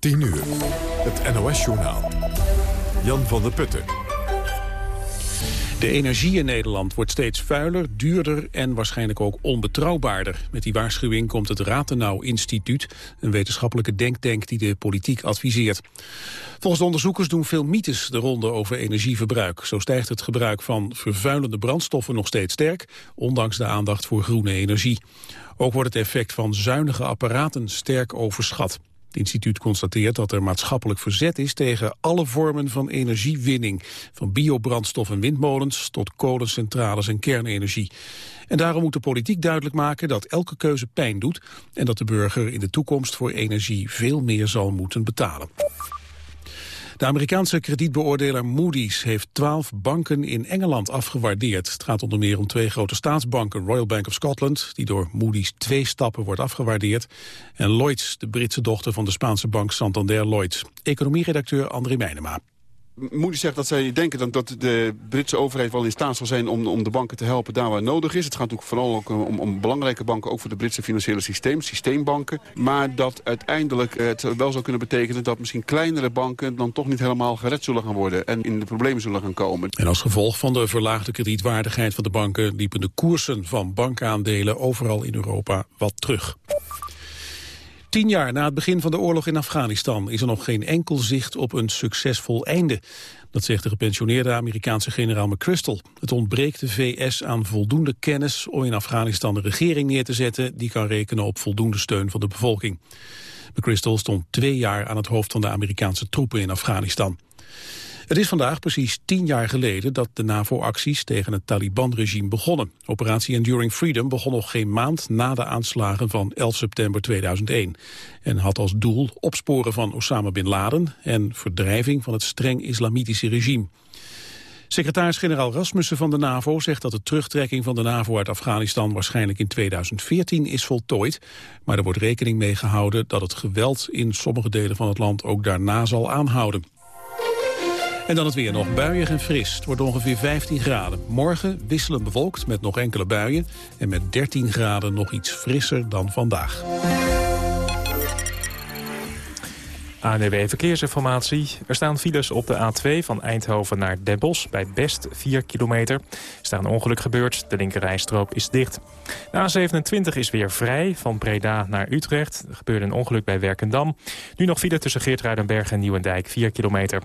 10 uur. Het NOS-journaal. Jan van der Putten. De energie in Nederland wordt steeds vuiler, duurder en waarschijnlijk ook onbetrouwbaarder. Met die waarschuwing komt het Ratenau Instituut, een wetenschappelijke denktank die de politiek adviseert. Volgens de onderzoekers doen veel mythes de ronde over energieverbruik. Zo stijgt het gebruik van vervuilende brandstoffen nog steeds sterk, ondanks de aandacht voor groene energie. Ook wordt het effect van zuinige apparaten sterk overschat. Het instituut constateert dat er maatschappelijk verzet is tegen alle vormen van energiewinning. Van biobrandstof en windmolens tot kolencentrales en kernenergie. En daarom moet de politiek duidelijk maken dat elke keuze pijn doet... en dat de burger in de toekomst voor energie veel meer zal moeten betalen. De Amerikaanse kredietbeoordelaar Moody's heeft twaalf banken in Engeland afgewaardeerd. Het gaat onder meer om twee grote staatsbanken, Royal Bank of Scotland, die door Moody's twee stappen wordt afgewaardeerd, en Lloyds, de Britse dochter van de Spaanse bank Santander Lloyds. Economieredacteur André Meijnema. Moody zegt dat zij denken dat, de Britse overheid wel in staat zal zijn om, om de banken te helpen daar waar nodig is. Het gaat natuurlijk vooral ook om, om belangrijke banken, ook voor het Britse financiële systeem, systeembanken. Maar dat uiteindelijk het wel zou kunnen betekenen dat misschien kleinere banken dan toch niet helemaal gered zullen gaan worden en in de problemen zullen gaan komen. En als gevolg van de verlaagde kredietwaardigheid van de banken liepen de koersen van bankaandelen overal in Europa wat terug. Tien jaar na het begin van de oorlog in Afghanistan is er nog geen enkel zicht op een succesvol einde. Dat zegt de gepensioneerde Amerikaanse generaal McChrystal. Het ontbreekt de VS aan voldoende kennis om in Afghanistan een regering neer te zetten die kan rekenen op voldoende steun van de bevolking. McChrystal stond twee jaar aan het hoofd van de Amerikaanse troepen in Afghanistan. Het is vandaag precies tien jaar geleden dat de NAVO-acties tegen het Taliban-regime begonnen. Operatie Enduring Freedom begon nog geen maand na de aanslagen van 11 september 2001. En had als doel opsporen van Osama Bin Laden en verdrijving van het streng islamitische regime. Secretaris-generaal Rasmussen van de NAVO zegt dat de terugtrekking van de NAVO uit Afghanistan waarschijnlijk in 2014 is voltooid. Maar er wordt rekening mee gehouden dat het geweld in sommige delen van het land ook daarna zal aanhouden. En dan het weer nog buiig en fris. Het wordt ongeveer 15 graden. Morgen wisselend bewolkt met nog enkele buien. En met 13 graden nog iets frisser dan vandaag. ANWB Verkeersinformatie. Er staan files op de A2 van Eindhoven naar Den Bosch bij Best 4 kilometer. Er is een ongeluk gebeurd, de linkerrijstrook is dicht. De A27 is weer vrij van Breda naar Utrecht. Er gebeurde een ongeluk bij Werkendam. Nu nog file tussen Geertruidenberg en Nieuwendijk 4 kilometer.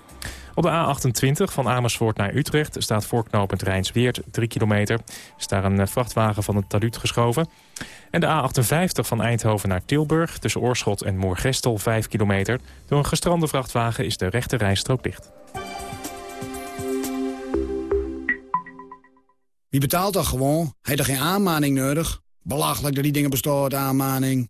Op de A28 van Amersfoort naar Utrecht staat voorknopend Rijnsweert 3 kilometer. Is daar een vrachtwagen van het taluut geschoven. En de A58 van Eindhoven naar Tilburg tussen Oorschot en Moorgestel 5 kilometer. Door een gestrande vrachtwagen is de rechte rijstrook dicht. Wie betaalt dat gewoon? Heeft er geen aanmaning nodig? Belachelijk dat die dingen bestaat, aanmaning.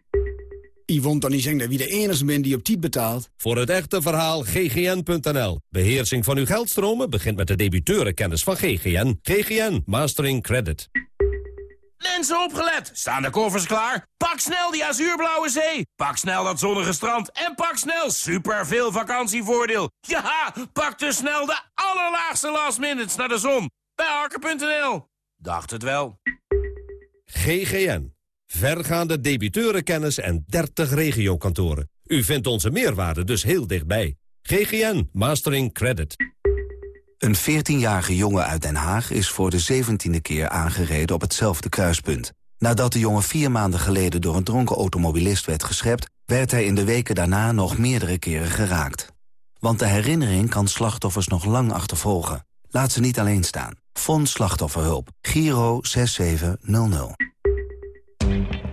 Yvonne dan niet zeggen dat wie de enige bent die op tijd betaalt. Voor het echte verhaal ggn.nl. Beheersing van uw geldstromen begint met de debiteurenkennis van GGN. GGN Mastering Credit. Mensen opgelet! Staan de koffers klaar? Pak snel die azuurblauwe zee! Pak snel dat zonnige strand! En pak snel super veel vakantievoordeel! Ja, pak dus snel de allerlaagste last minutes naar de zon! Bij Harker.nl. Dacht het wel. GGN vergaande debiteurenkennis en 30 regiokantoren. U vindt onze meerwaarde dus heel dichtbij. GGN Mastering Credit. Een 14-jarige jongen uit Den Haag is voor de 17e keer aangereden op hetzelfde kruispunt. Nadat de jongen vier maanden geleden door een dronken automobilist werd geschept... werd hij in de weken daarna nog meerdere keren geraakt. Want de herinnering kan slachtoffers nog lang achtervolgen. Laat ze niet alleen staan. Fonds Slachtofferhulp. Giro 6700.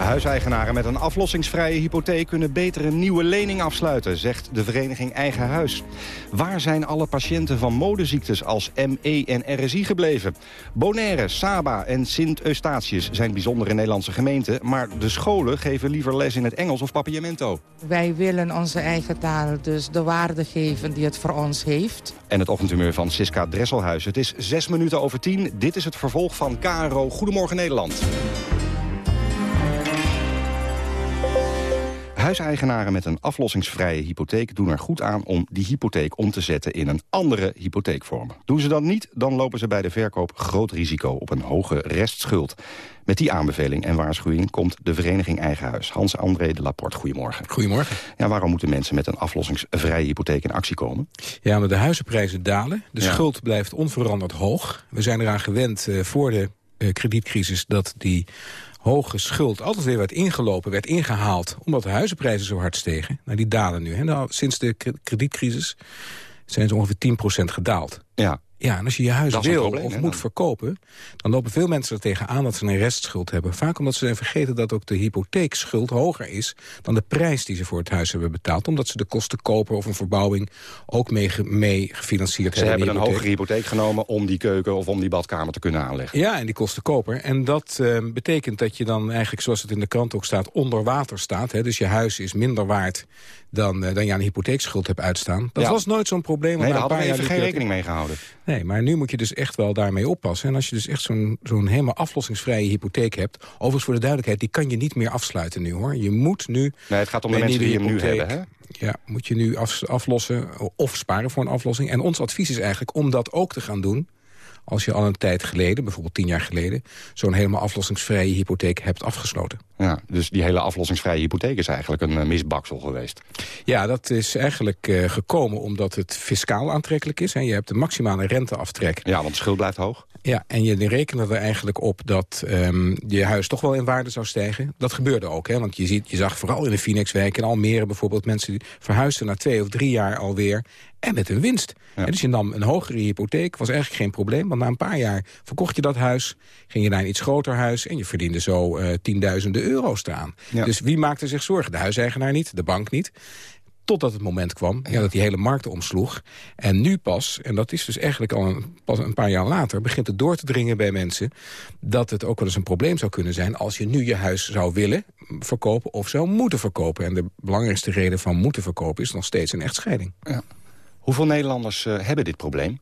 Huiseigenaren met een aflossingsvrije hypotheek kunnen beter een nieuwe lening afsluiten, zegt de vereniging Eigen Huis. Waar zijn alle patiënten van modeziektes als ME en RSI gebleven? Bonaire, Saba en Sint-Eustatius zijn bijzondere Nederlandse gemeenten, maar de scholen geven liever les in het Engels of papiamento. Wij willen onze eigen taal dus de waarde geven die het voor ons heeft. En het ochtendhumeur van Siska Dresselhuis. Het is zes minuten over tien. Dit is het vervolg van KRO Goedemorgen Nederland. Huiseigenaren met een aflossingsvrije hypotheek doen er goed aan om die hypotheek om te zetten in een andere hypotheekvorm. Doen ze dat niet, dan lopen ze bij de verkoop groot risico op een hoge restschuld. Met die aanbeveling en waarschuwing komt de vereniging Eigen Huis. Hans-André de Laporte, goedemorgen. Goedemorgen. Ja, waarom moeten mensen met een aflossingsvrije hypotheek in actie komen? Ja, maar de huizenprijzen dalen. De schuld blijft onveranderd hoog. We zijn eraan gewend uh, voor de uh, kredietcrisis dat die hoge schuld altijd weer werd ingelopen, werd ingehaald... omdat de huizenprijzen zo hard stegen. Nou, die dalen nu. Hè. Nou, sinds de kredietcrisis zijn ze ongeveer 10% gedaald. Ja. Ja, en als je je huis wil probleem, of hè, moet dan? verkopen... dan lopen veel mensen er tegenaan dat ze een restschuld hebben. Vaak omdat ze vergeten dat ook de hypotheekschuld hoger is... dan de prijs die ze voor het huis hebben betaald. Omdat ze de kosten koper of een verbouwing ook mee, ge- mee gefinancierd Ze hebben. hebben in een hogere hypotheek genomen om die keuken of om die badkamer te kunnen aanleggen. Ja, en die kosten koper. En dat eh, betekent dat je dan eigenlijk, zoals het in de krant ook staat... onder water staat. Hè? Dus je huis is minder waard dan, eh, dan je aan een hypotheekschuld hebt uitstaan. Dat Ja. was nooit zo'n probleem. Nee, daar hadden we even geen rekening mee gehouden. Nee, maar nu moet je dus echt wel daarmee oppassen. En als je dus echt zo'n zo'n helemaal aflossingsvrije hypotheek hebt... overigens voor de duidelijkheid, die kan je niet meer afsluiten nu, hoor. Je moet nu... Nee, het gaat om de mensen die hem nu hebben, hè? Ja, moet je nu af, aflossen of sparen voor een aflossing. En ons advies is eigenlijk om dat ook te gaan doen... als je al een tijd geleden, bijvoorbeeld tien jaar geleden... zo'n helemaal aflossingsvrije hypotheek hebt afgesloten. Ja, dus die hele aflossingsvrije hypotheek is eigenlijk een eh, misbaksel geweest. Ja, dat is eigenlijk eh, gekomen omdat het fiscaal aantrekkelijk is. En je hebt de maximale renteaftrek. Ja, want de schuld blijft hoog. Ja, en je rekende er eigenlijk op dat ehm, je huis toch wel in waarde zou stijgen. Dat gebeurde ook, hè? want je, ziet, je zag vooral in de Phoenixwijk in Almere bijvoorbeeld... mensen die verhuisden na twee of drie jaar alweer en met een winst. En dus je nam een hogere hypotheek, was eigenlijk geen probleem. Want na een paar jaar verkocht je dat huis, ging je naar een iets groter huis... en je verdiende zo eh, tienduizenden euro's eraan. Ja. Dus wie maakte zich zorgen? De huiseigenaar niet, de bank niet. Totdat het moment kwam ja, dat die hele markt omsloeg. En nu pas, en dat is dus eigenlijk al een, pas een paar jaar later... begint het door te dringen bij mensen... dat het ook wel eens een probleem zou kunnen zijn... als je nu je huis zou willen verkopen of zou moeten verkopen. En de belangrijkste reden van moeten verkopen is nog steeds een echtscheiding. Ja. Hoeveel Nederlanders eh, hebben dit probleem?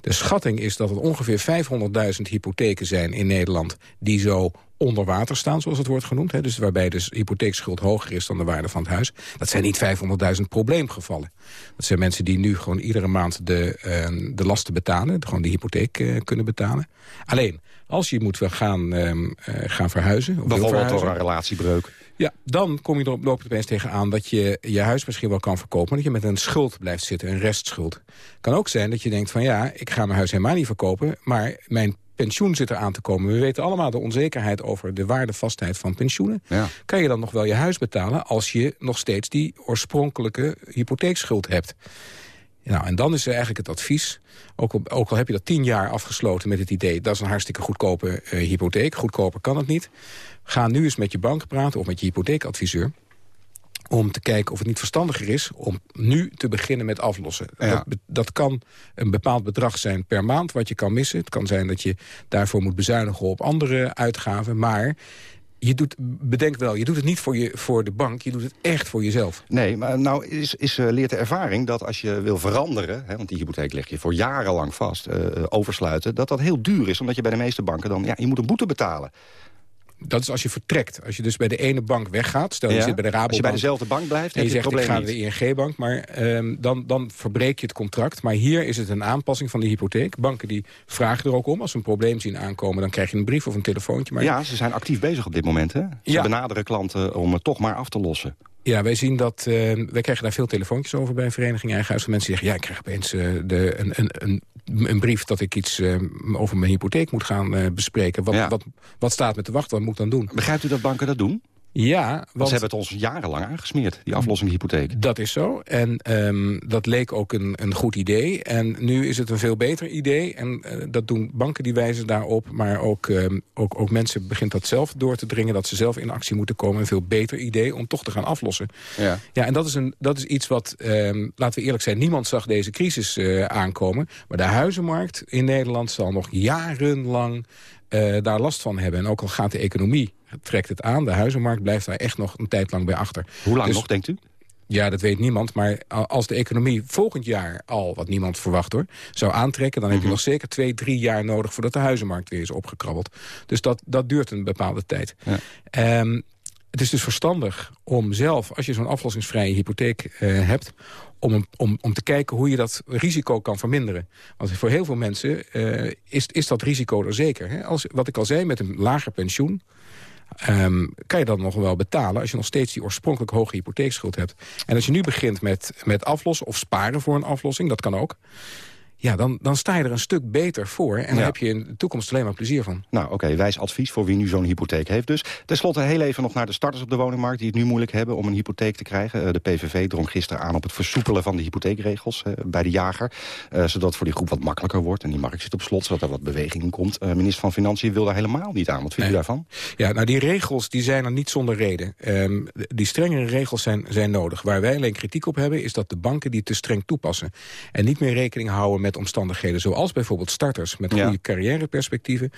De schatting is dat het ongeveer 500.000 hypotheken zijn in Nederland... die zo onder water staan, zoals het wordt genoemd. Hè? Dus waarbij de hypotheekschuld hoger is dan de waarde van het huis. Dat zijn niet 500.000 probleemgevallen. Dat zijn mensen die nu gewoon iedere maand de, eh, de lasten betalen. Gewoon de hypotheek eh, kunnen betalen. Alleen, als je moet gaan, ehm, eh, gaan verhuizen... Of Bijvoorbeeld door een relatiebreuk. ja, dan kom je erop, loop je opeens tegenaan dat je je huis misschien wel kan verkopen... maar dat je met een schuld blijft zitten, een restschuld. kan ook zijn dat je denkt van ja, ik ga mijn huis helemaal niet verkopen... maar mijn pensioen zit er aan te komen. We weten allemaal de onzekerheid over de waardevastheid van pensioenen. Ja. Kan je dan nog wel je huis betalen als je nog steeds die oorspronkelijke hypotheekschuld hebt? Nou, en dan is er eigenlijk het advies, ook al, ook al heb je dat tien jaar afgesloten met het idee... dat is een hartstikke goedkope eh, hypotheek, goedkoper kan het niet... ga nu eens met je bank praten of met je hypotheekadviseur om te kijken of het niet verstandiger is om nu te beginnen met aflossen. Ja. Dat, kan een bepaald bedrag zijn per maand wat je kan missen. Het kan zijn dat je daarvoor moet bezuinigen op andere uitgaven. Maar je doet, bedenk wel, je doet het niet voor, je, voor de bank, je doet het echt voor jezelf. Nee, maar nou is, is, eh, leert de ervaring dat als je wil veranderen... Hè, want die hypotheek leg je voor jarenlang vast, eh, eh, oversluiten... dat dat heel duur is, omdat je bij de meeste banken dan... ja, je moet een boete betalen. Dat is als je vertrekt. Als je dus bij de ene bank weggaat, stel je Ja? zit bij de Rabobank... Als je bij dezelfde bank blijft, en heb je zegt ik ga naar de ING-bank, maar ehm, dan, dan verbreek je het contract. Maar hier is het een aanpassing van de hypotheek. Banken die vragen er ook om. Als ze een probleem zien aankomen, dan krijg je een brief of een telefoontje. Maar Ja, ze zijn actief bezig op dit moment. Hè? Ze Ja. benaderen klanten om het toch maar af te lossen. Ja, wij zien dat... Uh, wij krijgen daar veel telefoontjes over bij Vereniging Eigen Huis. Van mensen zeggen, ja, ik krijg opeens uh, de, een, een, een, een, brief dat ik iets uh, over mijn hypotheek moet gaan bespreken. Wat, ja. wat, wat staat me te wachten? Wat moet ik dan doen? Begrijpt u dat banken dat doen? Ja, want... want... ze hebben het ons jarenlang aangesmeerd, die aflossing hypotheek. Dat is zo. En um, dat leek ook een, een goed idee. En nu is het een veel beter idee. En uh, dat doen banken die wijzen daarop. Maar ook, um, ook, ook mensen begint dat zelf door te dringen... dat ze zelf in actie moeten komen. Een veel beter idee om toch te gaan aflossen. Ja, ja en dat is, een, dat is iets wat, um, laten we eerlijk zijn... niemand zag deze crisis uh, aankomen. Maar de huizenmarkt in Nederland zal nog jarenlang... Uh, daar last van hebben. En ook al gaat de economie, trekt het aan. De huizenmarkt blijft daar echt nog een tijd lang bij achter. Hoe lang dus, nog, denkt u? Ja, dat weet niemand. Maar als de economie volgend jaar al, wat niemand verwacht hoor... zou aantrekken, dan heb je -hmm. nog zeker twee, drie jaar nodig... voordat de huizenmarkt weer is opgekrabbeld. Dus dat, dat duurt een bepaalde tijd. Ja. Um, het is dus verstandig om zelf, als je zo'n aflossingsvrije hypotheek uh, hebt... Om, om, om te kijken hoe je dat risico kan verminderen. Want voor heel veel mensen uh, is, is dat risico er zeker. Hè? Als, wat ik al zei, met een lager pensioen... Um, kan je dat nog wel betalen als je nog steeds die oorspronkelijk hoge hypotheekschuld hebt. En als je nu begint met, met aflossen of sparen voor een aflossing, dat kan ook... Ja, dan, dan sta je er een stuk beter voor. En ja. daar heb je in de toekomst alleen maar plezier van. Nou, oké, okay, wijs advies voor wie nu zo'n hypotheek heeft dus. Ten slotte heel even nog naar de starters op de woningmarkt... die het nu moeilijk hebben om een hypotheek te krijgen. De PVV drong gisteren aan op het versoepelen van de hypotheekregels bij de jager. Uh, zodat het voor die groep wat makkelijker wordt. En die markt zit op slot, zodat er wat beweging in komt. Uh, minister van Financiën wil daar helemaal niet aan. Wat vindt nee. u daarvan? Ja, nou die regels die zijn er niet zonder reden. Um, die strengere regels zijn, zijn nodig. Waar wij alleen kritiek op hebben... is dat de banken die te streng toepassen. En niet meer rekening houden met omstandigheden zoals bijvoorbeeld starters met goede ja. carrièreperspectieven.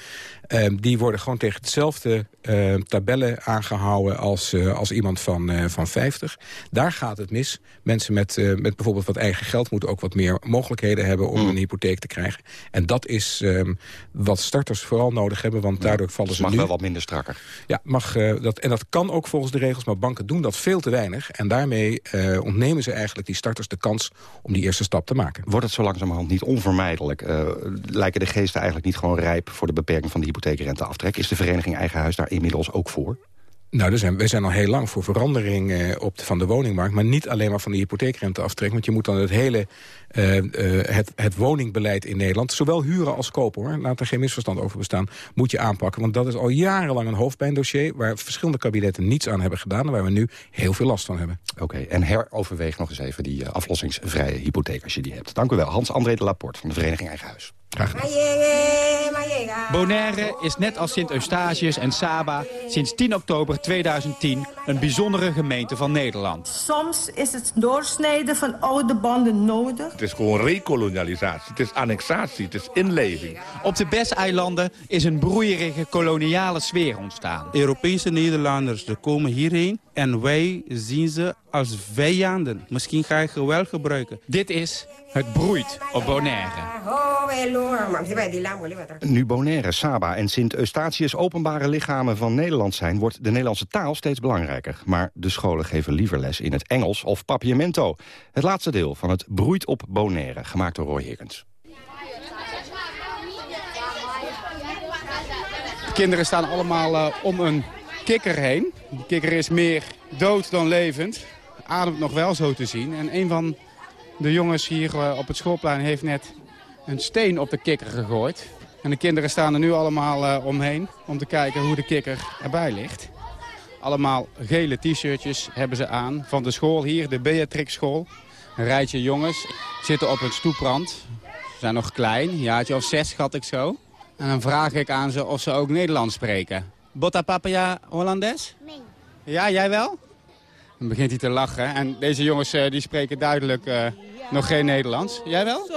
Um, die worden gewoon tegen hetzelfde uh, tabellen aangehouden als, uh, als iemand van, uh, van 50. Daar gaat het mis. Mensen met, met bijvoorbeeld wat eigen geld moeten ook wat meer mogelijkheden hebben om mm. een hypotheek te krijgen. En dat is um, wat starters vooral nodig hebben, want daardoor ja, vallen dus ze mag nu... wel wat minder strakker. Ja, mag, dat, en dat kan ook volgens de regels, maar banken doen dat veel te weinig. En daarmee ontnemen ze eigenlijk die starters de kans om die eerste stap te maken. Wordt het zo langzamerhand niet onvermijdelijk? Uh, lijken de geesten eigenlijk niet gewoon rijp voor de beperking van de hypotheekrenteaftrek? Is de vereniging Eigen Huis daar inmiddels ook voor? Nou, wij zijn al heel lang voor verandering eh, op de, van de woningmarkt... maar niet alleen maar van de hypotheekrenteaftrek. Want je moet dan het hele uh, uh, het, het woningbeleid in Nederland... zowel huren als kopen, hoor, laat er geen misverstand over bestaan... moet je aanpakken, want dat is al jarenlang een hoofdpijndossier... waar verschillende kabinetten niets aan hebben gedaan... en waar we nu heel veel last van hebben. Oké, en heroverweeg nog eens even die aflossingsvrije hypotheek als je die hebt. Dank u wel. Hans-André de Laporte van de Vereniging Eigen Huis. Graag gedaan. Bonaire is net als Sint-Eustatius en Saba sinds 10 oktober 2010 een bijzondere gemeente van Nederland. Soms is het doorsnijden van oude banden nodig. Het is gewoon rekolonialisatie, het is annexatie, het is inleving. Op de Bes-eilanden is een broeierige koloniale sfeer ontstaan. Europese Nederlanders komen hierheen en wij zien ze als vijanden. Misschien ga je geweld gebruiken. Dit is Het broeit op Bonaire. Nu Bonaire, Saba en Sint-Eustatius openbare lichamen van Nederland zijn... wordt de Nederlandse taal steeds belangrijker. Maar de scholen geven liever les in het Engels of papiamento. Het laatste deel van Het broeit op Bonaire, gemaakt door Roy Higgins. De kinderen staan allemaal uh, om een kikker heen. De kikker is meer dood dan levend. Ademt nog wel zo te zien. En een van de jongens hier uh, op het schoolplein heeft net een steen op de kikker gegooid. En de kinderen staan er nu allemaal uh, omheen om te kijken hoe de kikker erbij ligt. Allemaal gele t-shirtjes hebben ze aan. Van de school hier, de Beatrix school. Een rijtje jongens zitten op een stoeprand. Ze zijn nog klein, een jaartje of zes schat ik zo. En dan vraag ik aan ze of ze ook Nederlands spreken. Botta papaya Hollandes? Nee. Ja, jij wel? Dan begint hij te lachen. En deze jongens uh, die spreken duidelijk uh, nog geen Nederlands. Jij wel?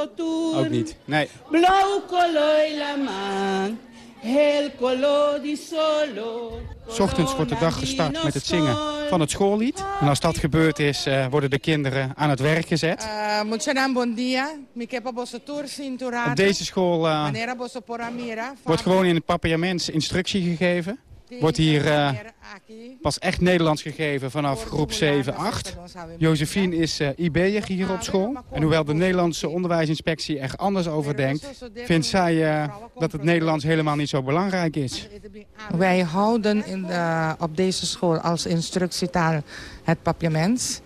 Ook niet. Nee. Blauw color la man. Heel color di solo. Ochtends wordt de dag gestart met het zingen van het schoollied. En als dat gebeurd is, uh, worden de kinderen aan het werk gezet. Uh, bon dia. Op deze school uh, wordt gewoon in het papiaments instructie gegeven. Wordt hier uh, pas echt Nederlands gegeven vanaf groep 7, 8. Josephine is uh, IB'er hier op school. En hoewel de Nederlandse onderwijsinspectie er anders over denkt... vindt zij uh, dat het Nederlands helemaal niet zo belangrijk is. Wij houden in de, op deze school als instructietaal het papiaments...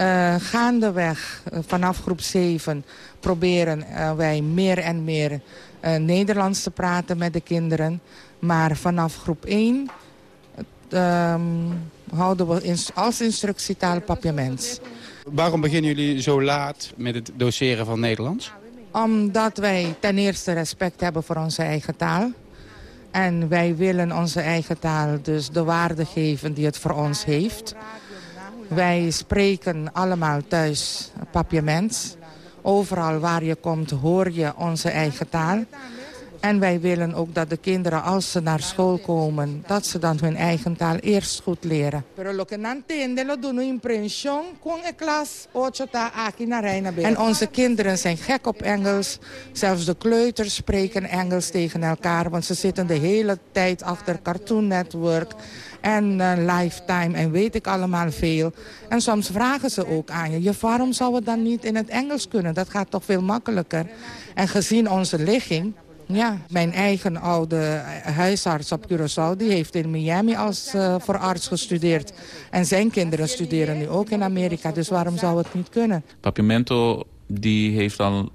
Uh, gaandeweg, uh, vanaf groep 7, proberen uh, wij meer en meer Nederlands te praten met de kinderen. Maar vanaf groep 1 houden we ins als instructietaal papiaments. Waarom beginnen jullie zo laat met het doseren van Nederlands? Omdat wij ten eerste respect hebben voor onze eigen taal. En wij willen onze eigen taal dus de waarde geven die het voor ons heeft. Wij spreken allemaal thuis papiaments. Overal waar je komt hoor je onze eigen taal. En wij willen ook dat de kinderen, als ze naar school komen... dat ze dan hun eigen taal eerst goed leren. En onze kinderen zijn gek op Engels. Zelfs de kleuters spreken Engels tegen elkaar... want ze zitten de hele tijd achter Cartoon Network en uh, Lifetime en weet ik allemaal veel. En soms vragen ze ook aan je, je waarom zou het dan niet in het Engels kunnen? Dat gaat toch veel makkelijker. En gezien onze ligging, ja, mijn eigen oude huisarts op Curaçao... die heeft in Miami als uh, voor arts gestudeerd. En zijn kinderen studeren nu ook in Amerika. Dus waarom zou het niet kunnen? Papiamento die heeft al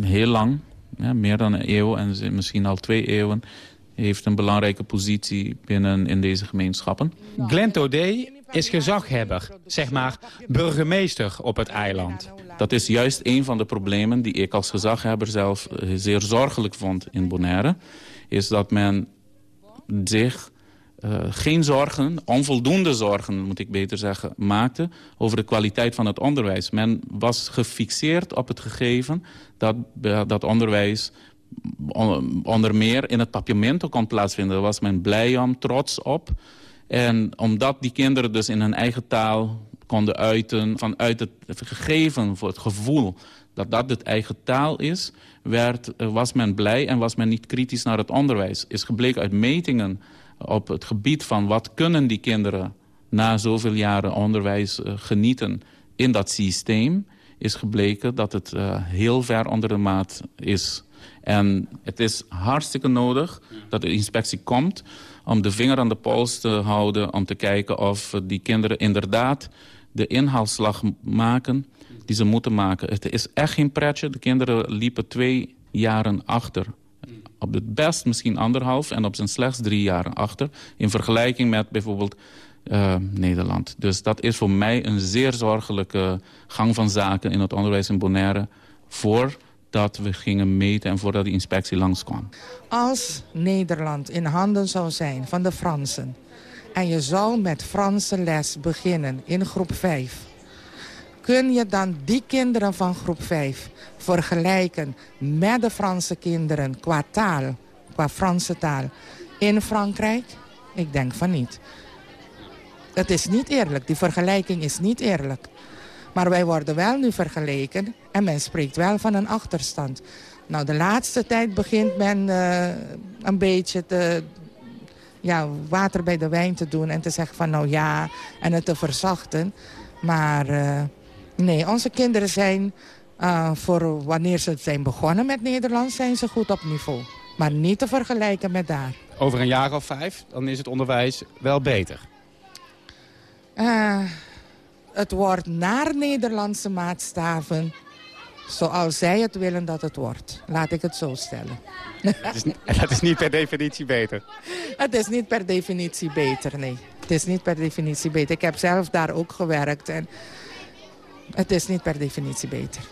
heel lang, ja, meer dan een eeuw... en misschien al twee eeuwen heeft een belangrijke positie binnen in deze gemeenschappen. Glenn Todé is gezaghebber, zeg maar burgemeester op het eiland. Dat is juist een van de problemen die ik als gezaghebber zelf zeer zorgelijk vond in Bonaire. Is dat men zich uh, geen zorgen, onvoldoende zorgen moet ik beter zeggen, maakte over de kwaliteit van het onderwijs. Men was gefixeerd op het gegeven dat dat onderwijs onder meer in het papiamento kon plaatsvinden. Daar was men blij om, trots op. En omdat die kinderen dus in hun eigen taal konden uiten... vanuit het gegeven voor het gevoel dat dat het eigen taal is... Werd, was men blij en was men niet kritisch naar het onderwijs. Is gebleken uit metingen op het gebied van wat kunnen die kinderen... na zoveel jaren onderwijs uh, genieten in dat systeem... is gebleken dat het uh, heel ver onder de maat is... En het is hartstikke nodig dat de inspectie komt om de vinger aan de pols te houden... om te kijken of die kinderen inderdaad de inhaalslag maken die ze moeten maken. Het is echt geen pretje. De kinderen liepen twee jaren achter. Op het best misschien anderhalf en op zijn slechts drie jaren achter... in vergelijking met bijvoorbeeld uh, Nederland. Dus dat is voor mij een zeer zorgelijke gang van zaken... in het onderwijs in Bonaire voor dat we gingen meten en voordat die inspectie langskwam. Als Nederland in handen zou zijn van de Fransen... en je zou met Franse les beginnen in groep 5... kun je dan die kinderen van groep 5 vergelijken met de Franse kinderen qua taal, qua Franse taal, in Frankrijk? Ik denk van niet. Het is niet eerlijk, die vergelijking is niet eerlijk. Maar wij worden wel nu vergeleken en men spreekt wel van een achterstand. Nou, de laatste tijd begint men uh, een beetje te, ja, water bij de wijn te doen... en te zeggen van nou ja, en het te verzachten. Maar uh, nee, onze kinderen zijn, uh, voor wanneer ze zijn begonnen met Nederlands... zijn ze goed op niveau. Maar niet te vergelijken met daar. Over een jaar of vijf, dan is het onderwijs wel beter. Uh, het wordt naar Nederlandse maatstaven zoals zij het willen dat het wordt. Laat ik het zo stellen. Het is, dat is niet per definitie beter? Het is niet per definitie beter, nee. Het is niet per definitie beter. Ik heb zelf daar ook gewerkt en het is niet per definitie beter.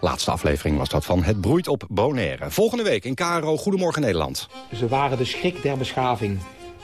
Laatste aflevering was dat van Het broeit op Bonaire. Volgende week in KRO Goedemorgen Nederland. Ze waren de schrik der beschaving.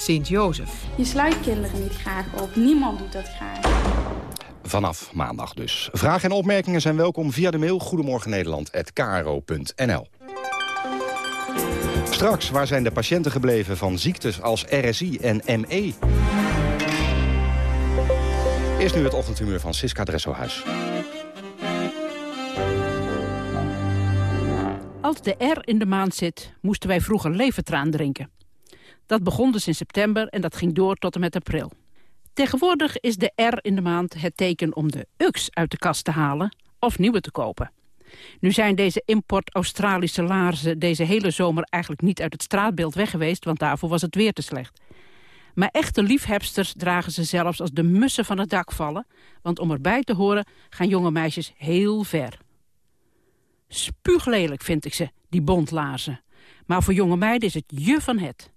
Sint-Jozef. Je sluit kinderen niet graag op. Niemand doet dat graag. Vanaf maandag dus. Vragen en opmerkingen zijn welkom via de mail goedemorgennederland.kro.nl. Straks, waar zijn de patiënten gebleven van ziektes als RSI en ME? Eerst nu het ochtendhumeur van Siska Dresselhuis. Als de R in de maand zit, moesten wij vroeger levertraan drinken. Dat begon dus in september en dat ging door tot en met april. Tegenwoordig is de R in de maand het teken om de UX uit de kast te halen of nieuwe te kopen. Nu zijn deze import Australische laarzen deze hele zomer eigenlijk niet uit het straatbeeld weg geweest, want daarvoor was het weer te slecht. Maar echte liefhebsters dragen ze zelfs als de mussen van het dak vallen, want om erbij te horen gaan jonge meisjes heel ver. Spuuglelijk vind ik ze, die bontlaarzen. Maar voor jonge meiden is het je van het.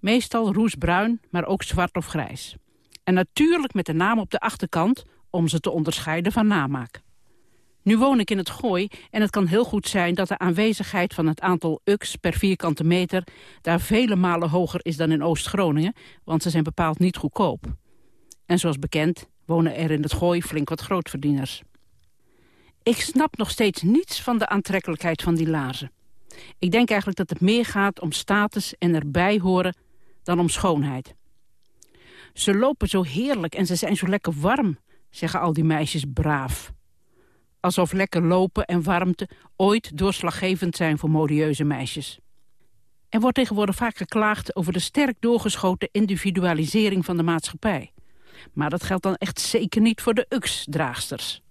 Meestal roesbruin, maar ook zwart of grijs. En natuurlijk met de naam op de achterkant om ze te onderscheiden van namaak. Nu woon ik in het Gooi en het kan heel goed zijn dat de aanwezigheid van het aantal UX per vierkante meter daar vele malen hoger is dan in Oost-Groningen, want ze zijn bepaald niet goedkoop. En zoals bekend wonen er in het Gooi flink wat grootverdieners. Ik snap nog steeds niets van de aantrekkelijkheid van die laarzen. Ik denk eigenlijk dat het meer gaat om status en erbij horen dan om schoonheid. Ze lopen zo heerlijk en ze zijn zo lekker warm, zeggen al die meisjes braaf. Alsof lekker lopen en warmte ooit doorslaggevend zijn voor modieuze meisjes. Er wordt tegenwoordig vaak geklaagd over de sterk doorgeschoten individualisering van de maatschappij. Maar dat geldt dan echt zeker niet voor de UX-draagsters.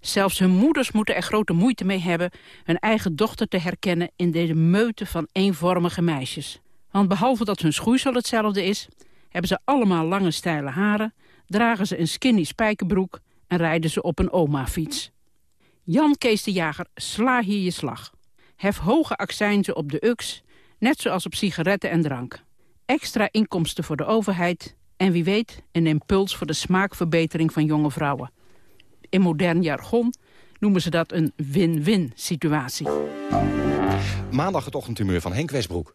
Zelfs hun moeders moeten er grote moeite mee hebben... hun eigen dochter te herkennen in deze meute van eenvormige meisjes. Want behalve dat hun schoeisel hetzelfde is... hebben ze allemaal lange steile haren... dragen ze een skinny spijkerbroek... en rijden ze op een oma-fiets. Jan Kees de Jager, sla hier je slag. Hef hoge accijnzen op de UX, net zoals op sigaretten en drank. Extra inkomsten voor de overheid... en wie weet een impuls voor de smaakverbetering van jonge vrouwen. In modern jargon noemen ze dat een win-win situatie. Maandag het ochtendhumeur van Henk Westbroek.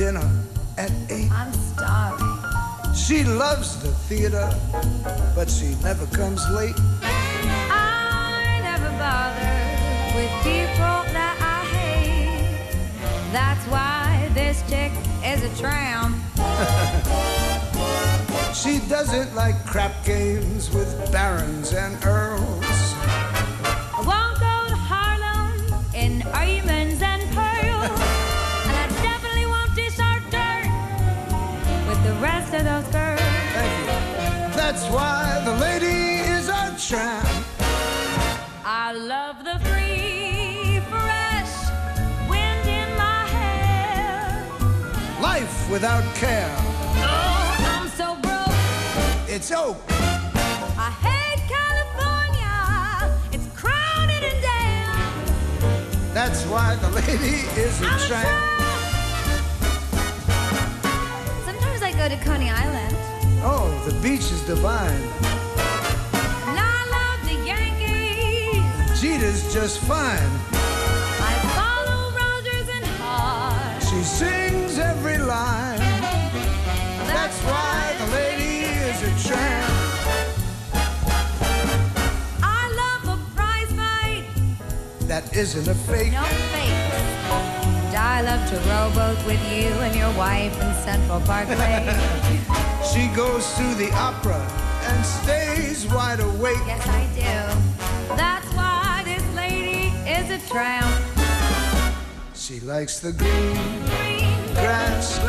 Dinner at eight. I'm starving. She loves the theater, but she never comes late. I never bother with people that I hate. That's why this chick is a tramp. She doesn't like crap games with barons and earls. Why the lady is a tramp. I love the free, fresh wind in my hair. Life without care. Oh, I'm so broke. It's oak. I hate California. It's crowded and damn. That's why the lady is a I'm a tramp. Sometimes I go to Coney Island. Oh, the beach is divine. And I love the Yankees. Jeter's just fine. I follow Rogers and Hart. She sings every line. That's why the lady is a tramp. I love a prize fight. That isn't a fake. No fake. I love to rowboat with you and your wife in Central Parkway. She goes to the opera and stays wide awake. yes, I do. That's why this lady is a tramp. She likes the green, grass,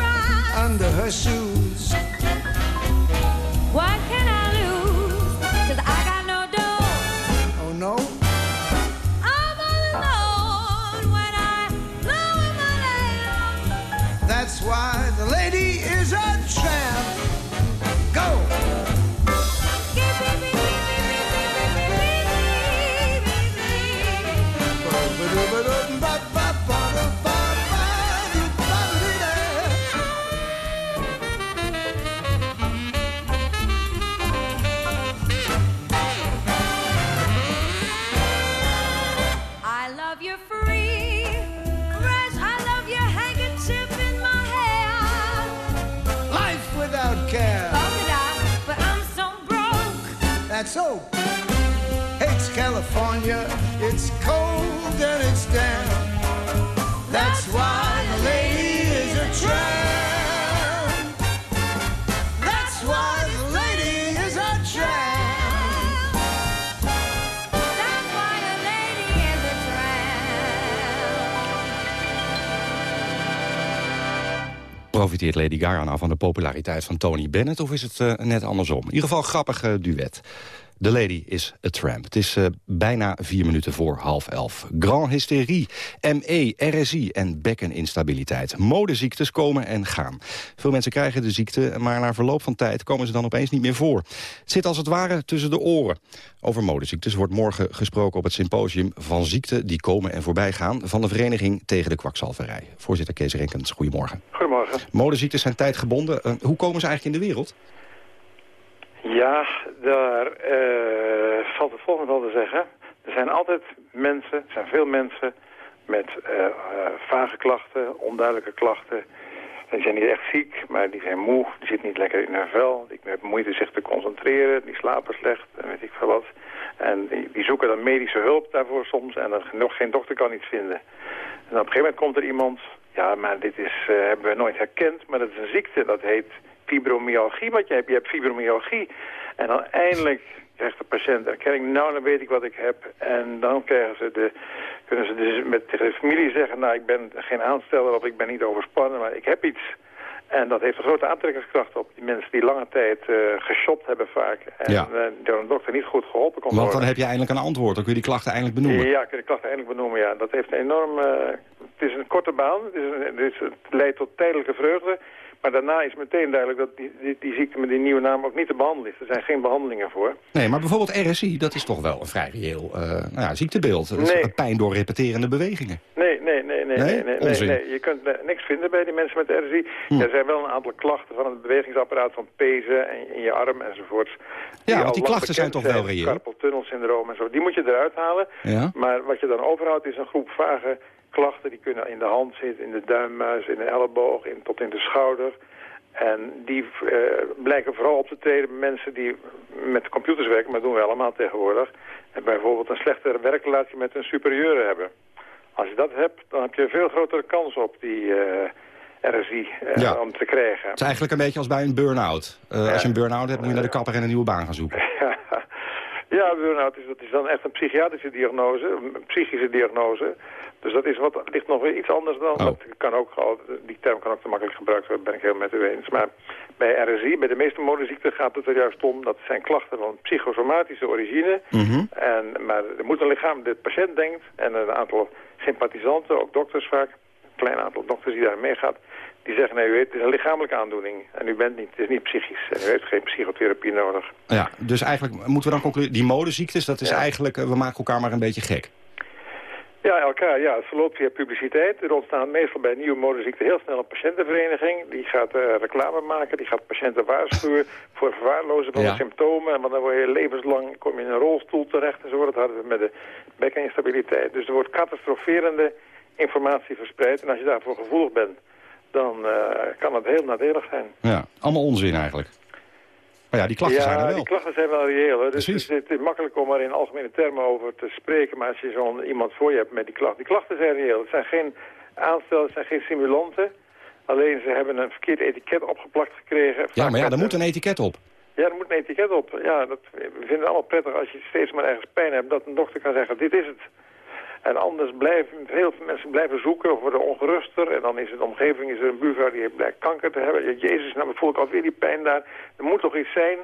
under her shoes. What can Profiteert Lady Gaga nou van de populariteit van Tony Bennett... of is het eh, net andersom? In ieder geval een grappig eh, duet. The Lady is a Tramp. Het is eh, bijna vier minuten voor half elf. Grand hysterie, ME, RSI en bekkeninstabiliteit. Modeziektes komen en gaan. Veel mensen krijgen de ziekte, maar na verloop van tijd komen ze dan opeens niet meer voor. Het zit als het ware tussen de oren. Over modeziektes wordt morgen gesproken op het symposium van ziekten die komen en voorbij gaan van de Vereniging tegen de Kwakzalverij. Voorzitter Kees Renkens, goedemorgen. Goedemorgen. Modeziektes zijn tijdgebonden. Uh, hoe komen ze eigenlijk in de wereld? Ja, daar uh, valt het volgende wel te zeggen. Er zijn altijd mensen, er zijn veel mensen met uh, uh, vage klachten, onduidelijke klachten. En die zijn niet echt ziek, maar die zijn moe, die zitten niet lekker in hun vel. Die hebben moeite zich te concentreren, die slapen slecht en weet ik veel wat. En die, die zoeken dan medische hulp daarvoor soms en dan nog geen dokter kan iets vinden. En op een gegeven moment komt er iemand, ja, maar dit is, hebben we nooit herkend, maar dat is een ziekte, dat heet fibromyalgie wat je hebt. Je hebt fibromyalgie. En dan eindelijk krijgt de patiënt erkenning, nou dan weet ik wat ik heb. En dan krijgen ze de, kunnen ze dus met de familie zeggen, nou ik ben geen aansteller of ik ben niet overspannen, maar ik heb iets. En dat heeft een grote aantrekkingskracht op die mensen die lange tijd uh, geshopt hebben vaak. En ja. uh, door een dokter niet goed geholpen kon Want worden. dan heb je eindelijk een antwoord. Dan kun je die klachten eindelijk benoemen. Ja, kun je de klachten eindelijk benoemen, ja. Dat heeft een enorm... Uh, het is een korte baan. Het, is een, het, is, het leidt tot tijdelijke vreugde. Maar daarna is meteen duidelijk dat die, die, die, ziekte met die nieuwe naam ook niet te behandelen is. Er zijn geen behandelingen voor. Nee, maar bijvoorbeeld RSI, dat is toch wel een vrij reëel uh, nou ja, ziektebeeld. Dat is pijn door repeterende bewegingen. Nee, nee, nee, nee, Nee? nee, nee. Je kunt eh, niks vinden bij die mensen met RSI. Hm. Er zijn wel een aantal klachten van het bewegingsapparaat van pezen en in je arm enzovoorts. Ja, al want die klachten zijn toch wel reëel? Carpal tunnel syndroom en zo. Die moet je eruit halen. Ja? Maar wat je dan overhoudt is een groep vage klachten. Die kunnen in de hand zitten, in de duimmuis, in de elleboog, in, tot in de schouder. En die uh, blijken vooral op te treden bij mensen die met computers werken, maar dat doen we allemaal tegenwoordig. En bijvoorbeeld een slechte werkrelatie met een superieur hebben. Als je dat hebt, dan heb je een veel grotere kans op die uh, RSI uh, Ja. om te krijgen. Het is eigenlijk een beetje als bij een burn-out. Als je een burn-out hebt, moet je naar de kapper en een nieuwe baan gaan zoeken. Ja, burn-out is, dat is dan echt een psychiatrische diagnose, een psychische diagnose. Dus dat is wat, ligt nog weer iets anders dan. Oh. Dat kan ook, die term kan ook te makkelijk gebruikt worden, ben ik heel met u eens. Maar bij RSI, bij de meeste modeziekten, gaat het er juist om. Dat zijn klachten van psychosomatische origine. Mhm. En, maar er moet een lichaam, de patiënt denkt, en een aantal sympathisanten, ook dokters vaak, een klein aantal dokters die daar meegaat, die zeggen, nee, u weet, het is een lichamelijke aandoening. En u bent niet, het is niet psychisch. En u heeft geen psychotherapie nodig. Ja, dus eigenlijk moeten we dan concluderen... die modeziektes, dat is Ja. eigenlijk... uh, we maken elkaar maar een beetje gek. Ja, elkaar. Ja, het verloopt via publiciteit. Er ontstaat meestal bij nieuwe modeziekten heel snel een patiëntenvereniging. Die gaat uh, reclame maken, die gaat patiënten waarschuwen voor verwaarlozen van Ja. de symptomen. Want dan word je levenslang, kom je in een rolstoel terecht en zo. Dat hadden we met de bekkeninstabiliteit. Dus er wordt catastroferende informatie verspreid. En als je daarvoor gevoelig bent, dan uh, kan het heel nadelig zijn. Ja, allemaal onzin eigenlijk. Maar ja, die klachten ja, zijn er wel. die klachten zijn wel reëel. Hè. Dus Precies. het is makkelijk om er in algemene termen over te spreken. Maar als je zo'n iemand voor je hebt met die klachten... Die klachten zijn reëel. Het zijn geen aanstel, het zijn geen simulanten. Alleen ze hebben een verkeerd etiket opgeplakt gekregen. Ja, maar ja, daar moet een etiket op. Ja, er moet een etiket op. Ja, dat, we vinden het allemaal prettig als je steeds maar ergens pijn hebt... dat een dokter kan zeggen, dit is het. En anders blijven heel veel mensen blijven zoeken, worden ongeruster. En dan is in de omgeving is er een buurvrouw die blijkt kanker te hebben. Jezus, nou voel ik alweer die pijn daar. Er moet toch iets zijn.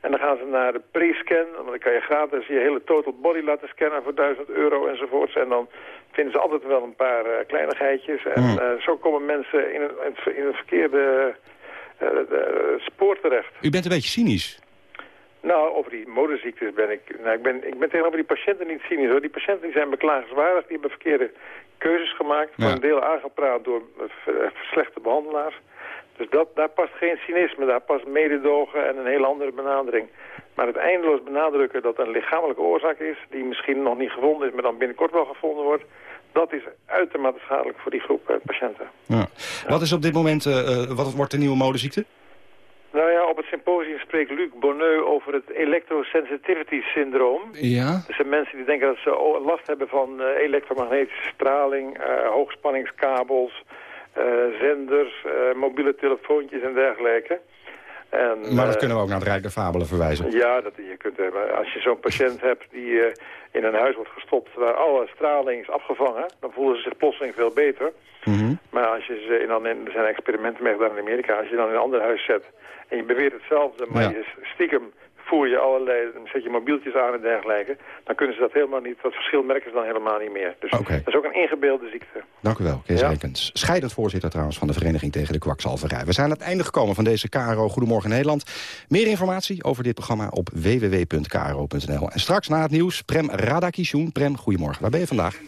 En dan gaan ze naar de pre-scan. Want dan kan je gratis je hele total body laten scannen voor 1000 euro enzovoorts. En dan vinden ze altijd wel een paar uh, kleinigheidjes. En Hmm. uh, zo komen mensen in een, in een verkeerde uh, spoor terecht. U bent een beetje cynisch. Nou, over die modeziektes ben ik... Nou, ik, ben, ik ben tegenover die patiënten niet cynisch hoor. Die patiënten die zijn beklagenswaardig, die hebben verkeerde keuzes gemaakt. Ja. Voor een deel aangepraat door slechte behandelaars. Dus dat, daar past geen cynisme, daar past mededogen en een heel andere benadering. Maar het eindeloos benadrukken dat een lichamelijke oorzaak is... die misschien nog niet gevonden is, maar dan binnenkort wel gevonden wordt... dat is uitermate schadelijk voor die groep uh, patiënten. Ja. Wat is op dit moment, uh, wat wordt de nieuwe modeziekte? Nou ja, op het symposium spreekt Luc Bonneu over het electrosensitivity syndroom. Ja? Dat zijn mensen die denken dat ze last hebben van eh, elektromagnetische straling, eh, hoogspanningskabels, eh, zenders, mobiele telefoontjes en dergelijke. En, Maar dat eh, kunnen we ook naar het Rijk der Fabelen verwijzen. Ja, dat je kunt hebben. Als je zo'n patiënt hebt die eh, in een huis wordt gestopt waar alle straling is afgevangen, dan voelen ze zich plotseling veel beter. Mhm. Maar als je ze in, dan in, er zijn experimenten mee gedaan in Amerika, als je dan in een ander huis zet en je beweert hetzelfde, maar Ja. je stiekem voer je allerlei, dan zet je mobieltjes aan en dergelijke, dan kunnen ze dat helemaal niet, dat verschil merken ze dan helemaal niet meer. Dus dat is ook een ingebeelde ziekte. Dank u wel, Kees Ja. Rekens. Scheidend voorzitter trouwens van de Vereniging tegen de Kwakzalverij. We zijn aan het einde gekomen van deze KRO Goedemorgen Nederland. Meer informatie over dit programma op www.kro.nl. En straks na het nieuws, Prem Radakishun. Prem, goedemorgen. Waar ben je vandaag?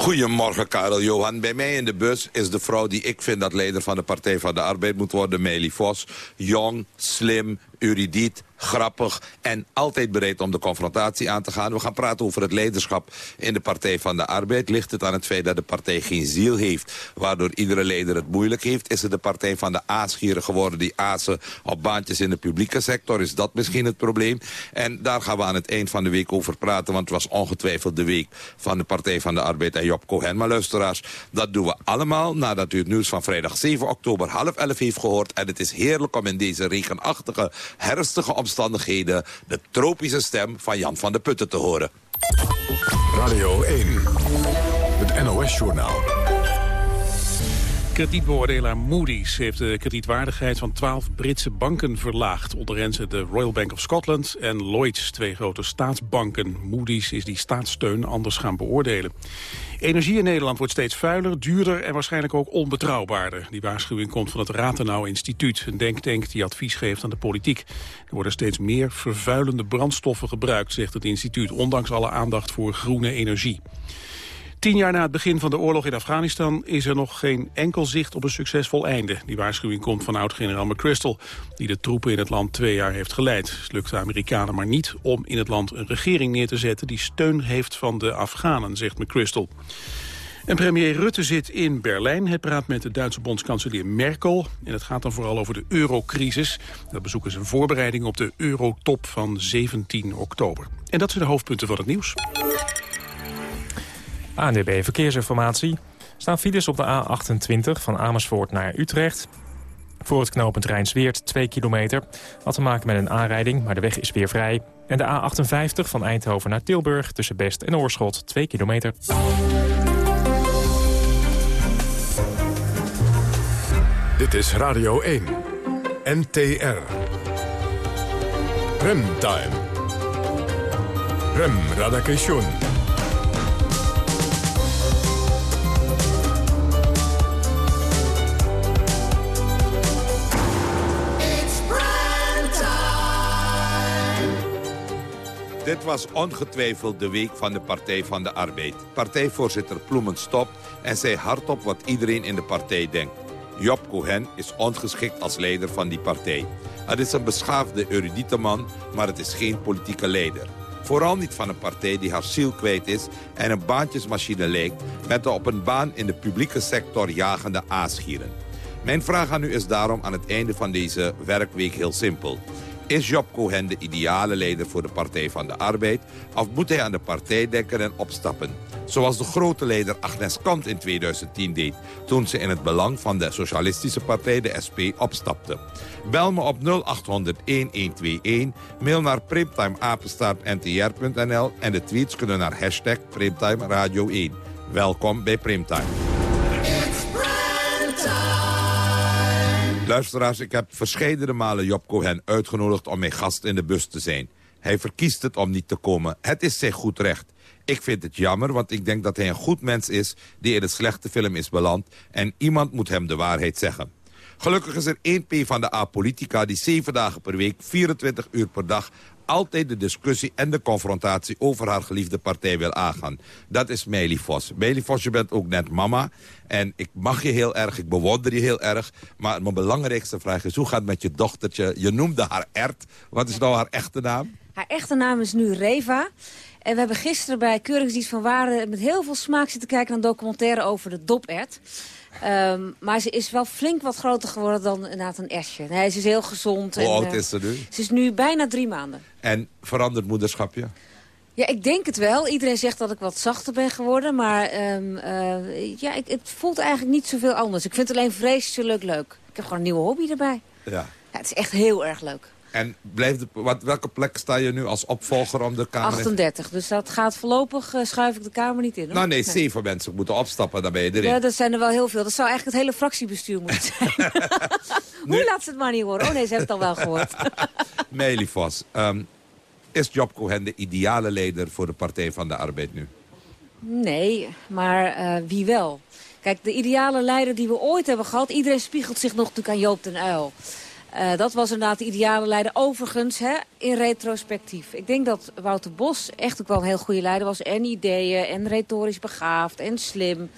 Goedemorgen, Karel Johan. Bij mij in de bus is de vrouw die ik vind dat leider van de Partij van de Arbeid moet worden, Meili Vos. Jong, slim, erudiet, grappig en altijd bereid om de confrontatie aan te gaan. We gaan praten over het leiderschap in de Partij van de Arbeid. Ligt het aan het feit dat de partij geen ziel heeft, waardoor iedere leider het moeilijk heeft? Is het de Partij van de aasgieren geworden die azen op baantjes in de publieke sector? Is dat misschien het probleem? En daar gaan we aan het eind van de week over praten, want het was ongetwijfeld de week van de Partij van de Arbeid en Job Cohen. Maar luisteraars, dat doen we allemaal nadat u het nieuws van vrijdag 7 oktober half 11 heeft gehoord. En het is heerlijk om in deze regenachtige, herfstige omstandigheden de tropische stem van Jan van de Putten te horen. Radio 1, het NOS-journaal. Kredietbeoordelaar Moody's heeft de kredietwaardigheid van 12 Britse banken verlaagd. Onder hen de Royal Bank of Scotland en Lloyds, twee grote staatsbanken. Moody's is die staatssteun anders gaan beoordelen. Energie in Nederland wordt steeds vuiler, duurder en waarschijnlijk ook onbetrouwbaarder. Die waarschuwing komt van het Ratenau Instituut, een denktank die advies geeft aan de politiek. Er worden steeds meer vervuilende brandstoffen gebruikt, zegt het instituut, ondanks alle aandacht voor groene energie. Tien jaar na het begin van de oorlog in Afghanistan is er nog geen enkel zicht op een succesvol einde. Die waarschuwing komt van oud-generaal McChrystal, die de troepen in het land twee jaar heeft geleid. Het lukt de Amerikanen maar niet om in het land een regering neer te zetten die steun heeft van de Afghanen, zegt McChrystal. En premier Rutte zit in Berlijn. Hij praat met de Duitse bondskanselier Merkel. En het gaat dan vooral over de eurocrisis. Dat bezoek is een voorbereiding op de eurotop van 17 oktober. En dat zijn de hoofdpunten van het nieuws. ANDB Verkeersinformatie. Staan files op de A28 van Amersfoort naar Utrecht. Voor het knooppunt Rijnsweert 2 kilometer. Had te maken met een aanrijding, maar de weg is weer vrij. En de A58 van Eindhoven naar Tilburg tussen Best en Oorschot 2 kilometer. Dit is Radio 1. NTR. Remtime. Rem Radakation. Dit was ongetwijfeld de week van de Partij van de Arbeid. Partijvoorzitter Ploemen stopt en zei hardop wat iedereen in de partij denkt. Job Cohen is ongeschikt als leider van die partij. Het is een beschaafde, erudite man, maar het is geen politieke leider. Vooral niet van een partij die haar ziel kwijt is en een baantjesmachine lijkt... met de op een baan in de publieke sector jagende aasgieren. Mijn vraag aan u is daarom aan het einde van deze werkweek heel simpel. Is Job Cohen de ideale leider voor de Partij van de Arbeid... of moet hij aan de partij denken en opstappen? Zoals de grote leider Agnes Kant in 2010 deed... toen ze in het belang van de Socialistische Partij, de SP, opstapte. Bel me op 0800-1121, mail naar primtimeapenstaartntr.nl... en de tweets kunnen naar hashtag Primtime Radio 1. Welkom bij Primtime. Luisteraars, ik heb verscheidene malen Job Cohen uitgenodigd om mijn gast in de bus te zijn. Hij verkiest het om niet te komen. Het is zijn goed recht. Ik vind het jammer, want ik denk dat hij een goed mens is... die in het slechte film is beland... en iemand moet hem de waarheid zeggen. Gelukkig is er één P van de A-politica die zeven dagen per week, 24 uur per dag altijd de discussie en de confrontatie over haar geliefde partij wil aangaan. Dat is Meili Vos. Meili Vos, je bent ook net mama. En ik mag je heel erg, ik bewonder je heel erg. Maar mijn belangrijkste vraag is, hoe gaat het met je dochtertje? Je noemde haar Ert. Wat is nou haar echte naam? Haar echte naam is nu Reva. En we hebben gisteren bij Keuringsdienst van Waarde... met heel veel smaak zitten kijken naar een documentaire over de dopert. Ehm, maar ze is wel flink wat groter geworden dan inderdaad een Esje. Nee, ze is heel gezond. Hoe en, oud eh, is ze nu? Ze is nu bijna drie maanden. En verandert moederschapje? Ja, ik denk het wel. Iedereen zegt dat ik wat zachter ben geworden. Maar ehm, eh, ja, ik, het voelt eigenlijk niet zoveel anders. Ik vind het alleen vreselijk leuk. Ik heb gewoon een nieuwe hobby erbij. Ja. Ja, het is echt heel erg leuk. En blijft de, wat, welke plek sta je nu als opvolger om de Kamer? 38, dus dat gaat voorlopig, eh, schuif ik de Kamer niet in. Hoor. Nou nee, zeven mensen moeten opstappen, dan ben je erin. Ja, dat zijn er wel heel veel. Dat zou eigenlijk het hele fractiebestuur moeten zijn. Hoe laat ze het maar niet horen? Oh nee, ze hebben het al wel gehoord. Meili Vos, ehm, is Job Cohen de ideale leider voor de Partij van de Arbeid nu? Nee, maar eh, wie wel? Kijk, de ideale leider die we ooit hebben gehad... iedereen spiegelt zich nog natuurlijk aan Joop den Uyl. Eh, dat was inderdaad de ideale leider. Overigens, hè, in retrospectief. Ik denk dat Wouter Bos echt ook wel een heel goede leider was. En ideeën, en retorisch begaafd, en slim.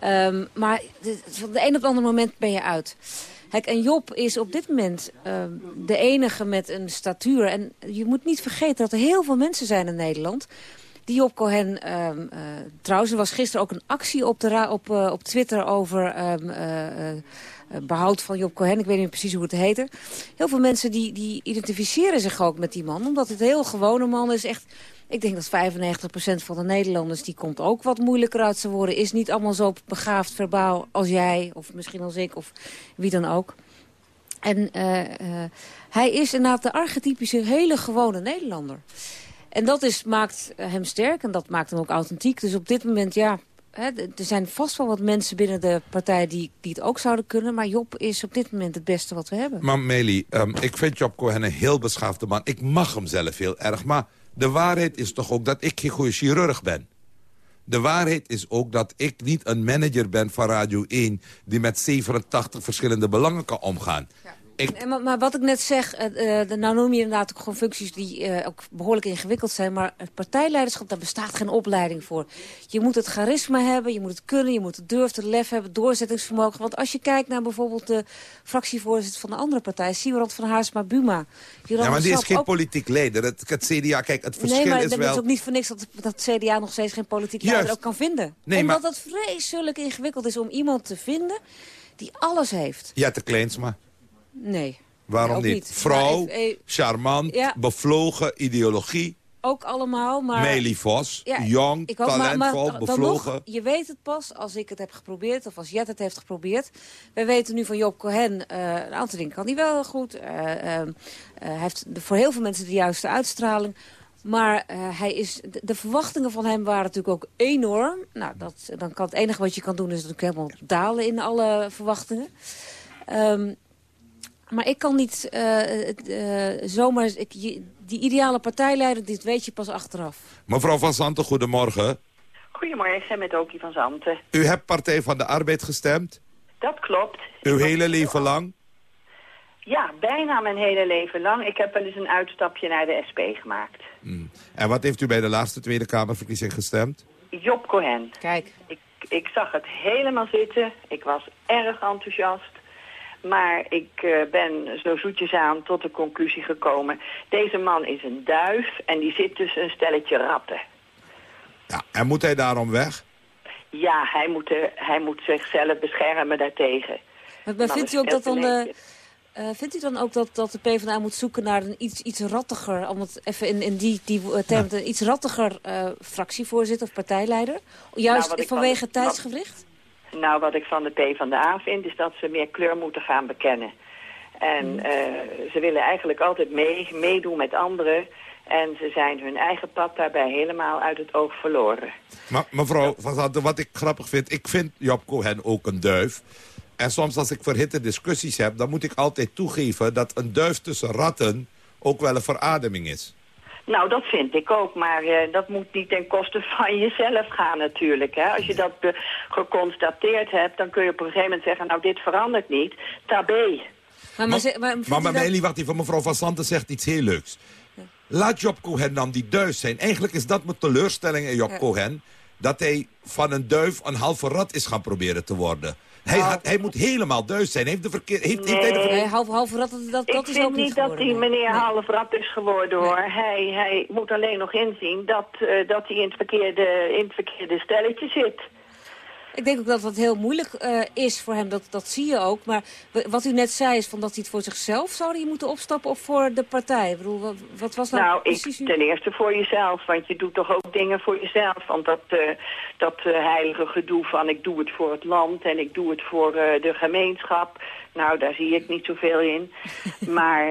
Ehm, maar van de een op het andere moment ben je uit. Kijk, en Job is op dit moment ehm, de enige met een statuur. En je moet niet vergeten dat er heel veel mensen zijn in Nederland... die Job Cohen... eh, trouwens, er was gisteren ook een actie op, de op, eh, op Twitter over... eh, behoud van Job Cohen. Ik weet niet precies hoe het heette. Heel veel mensen die, die identificeren zich ook met die man. Omdat het een heel gewone man is. Echt, ik denk dat 95% van de Nederlanders... die komt ook wat moeilijker uit zijn woorden. Is niet allemaal zo begaafd verbaal als jij. Of misschien als ik. Of wie dan ook. En eh, eh, hij is inderdaad de archetypische hele gewone Nederlander. En dat is, maakt hem sterk en dat maakt hem ook authentiek. Dus op dit moment, ja, er zijn vast wel wat mensen binnen de partij die, die het ook zouden kunnen. Maar Job is op dit moment het beste wat we hebben. Maar Meili, ehm, ik vind Job Cohen een heel beschaafde man. Ik mag hem zelf heel erg. Maar de waarheid is toch ook dat ik geen goede chirurg ben. De waarheid is ook dat ik niet een manager ben van Radio 1... die met 87 verschillende belangen kan omgaan. Ik, Nee, maar, maar wat ik net zeg, eh, eh, de- nou noem je inderdaad ook gewoon functies die eh, ook behoorlijk ingewikkeld zijn. Maar het partijleiderschap, daar bestaat geen opleiding voor. Je moet het charisma hebben, je moet het kunnen, je moet het durf, het lef hebben, doorzettingsvermogen. Want als je kijkt naar bijvoorbeeld de fractievoorzitter van de andere partij, Sibrand van Haarsma-Buma. ja, maar die is geen politiek leider. Het, het CDA, kijk, het verschil Nee, maar is dat wel... is ook niet voor niks dat, dat CDA nog steeds geen politiek Juist. leider ook kan vinden. Nee, Omdat maar- het vreselijk ingewikkeld is om iemand te vinden die alles heeft. Jette Kleinsma. Nee. Waarom niet? niet. Vrouw, even- charmant, Ja. bevlogen, ideologie. Ook allemaal, maar... Meili Vos, Ja, jong, ik talentvol, maar bevlogen. nog, je weet het pas als ik het heb geprobeerd of als Jet het heeft geprobeerd. Wij weten nu van Job Cohen, eh, een aantal dingen kan hij wel goed. Eh, eh, hij heeft voor heel veel mensen de juiste uitstraling. Maar hij is, de, de verwachtingen van hem waren natuurlijk ook enorm. Nou, dat, dan kan het enige wat je kan doen is natuurlijk helemaal dalen in alle verwachtingen. Ehm, maar ik kan niet eh, eh, zomaar... Ik, die ideale partijleider, dit weet je pas achteraf. Mevrouw Van Zanten, goedemorgen. Goedemorgen, met Okie van Zanten. U hebt Partij van de Arbeid gestemd, Dat klopt. uw hele leven lang. Ja, bijna mijn hele leven lang. Ik heb wel eens een uitstapje naar de SP gemaakt. En wat heeft u bij de laatste Tweede Kamerverkiezing gestemd? Job Cohen. Kijk. Ik, ik zag het helemaal zitten. Ik was erg enthousiast. Maar ik eh, ben zo zoetjes aan tot de conclusie gekomen. Deze man is een duif en die zit tussen een stelletje ratten. Ja, en moet hij daarom weg? Ja, hij moet, eh, hij moet zichzelf beschermen daartegen. Maar, vindt u ook dat dan de, eh, vindt u dan ook dat, dat de PvdA moet zoeken naar een iets, iets rattiger, om het even in, in die, die term, te- een iets rattiger eh, fractievoorzitter of partijleider? Juist Nou, vanwege tijdsgevricht? Nou, wat ik van de PvdA vind, is dat ze meer kleur moeten gaan bekennen. En Mm. eh, ze willen eigenlijk altijd mee, meedoen met anderen. En ze zijn hun eigen pad daarbij helemaal uit het oog verloren. Maar mevrouw Van Zanten, wat ik grappig vind... ik vind Job Cohen ook een duif. En soms als ik verhitte discussies heb... dan moet ik altijd toegeven dat een duif tussen ratten... ook wel een verademing is. Nou, dat vind ik ook, maar eh, dat moet niet ten koste van jezelf gaan natuurlijk. Hè? Als je dat geconstateerd hebt, dan kun je op een gegeven moment zeggen... nou, dit verandert niet, tabé. Maar, maar, maar Maar, Meili, wacht even, mevrouw Van Zanten zegt iets heel leuks. Laat Job Cohen dan die duif zijn. Eigenlijk is dat mijn teleurstelling in Job Ja. Cohen... dat hij van een duif een halve rat is gaan proberen te worden. Hij, had- hij moet helemaal duis zijn. Heeft de verkeer, heeft, heeft hij de Nee. verkeer- Nee, half, half rat, dat, dat, dat ik is vind ook niet niet dat die nee. meneer Nee. half rat is geworden hoor. Hij, hij moet alleen nog inzien dat, eh, dat hij in het, verkeerde, in het verkeerde stelletje zit. Ik denk ook dat het heel moeilijk eh, is voor hem, dat, dat zie je ook. Maar wat u net zei is van dat hij het voor zichzelf zou hij moeten opstappen of voor de partij? Ik bedoel, wat, was nou, Nou, precies ten eerste voor jezelf, want je doet toch ook dingen voor jezelf. Want dat, eh, dat eh, heilige gedoe van ik doe het voor het land en ik doe het voor de gemeenschap. Nou, daar zie ik niet zoveel in. maar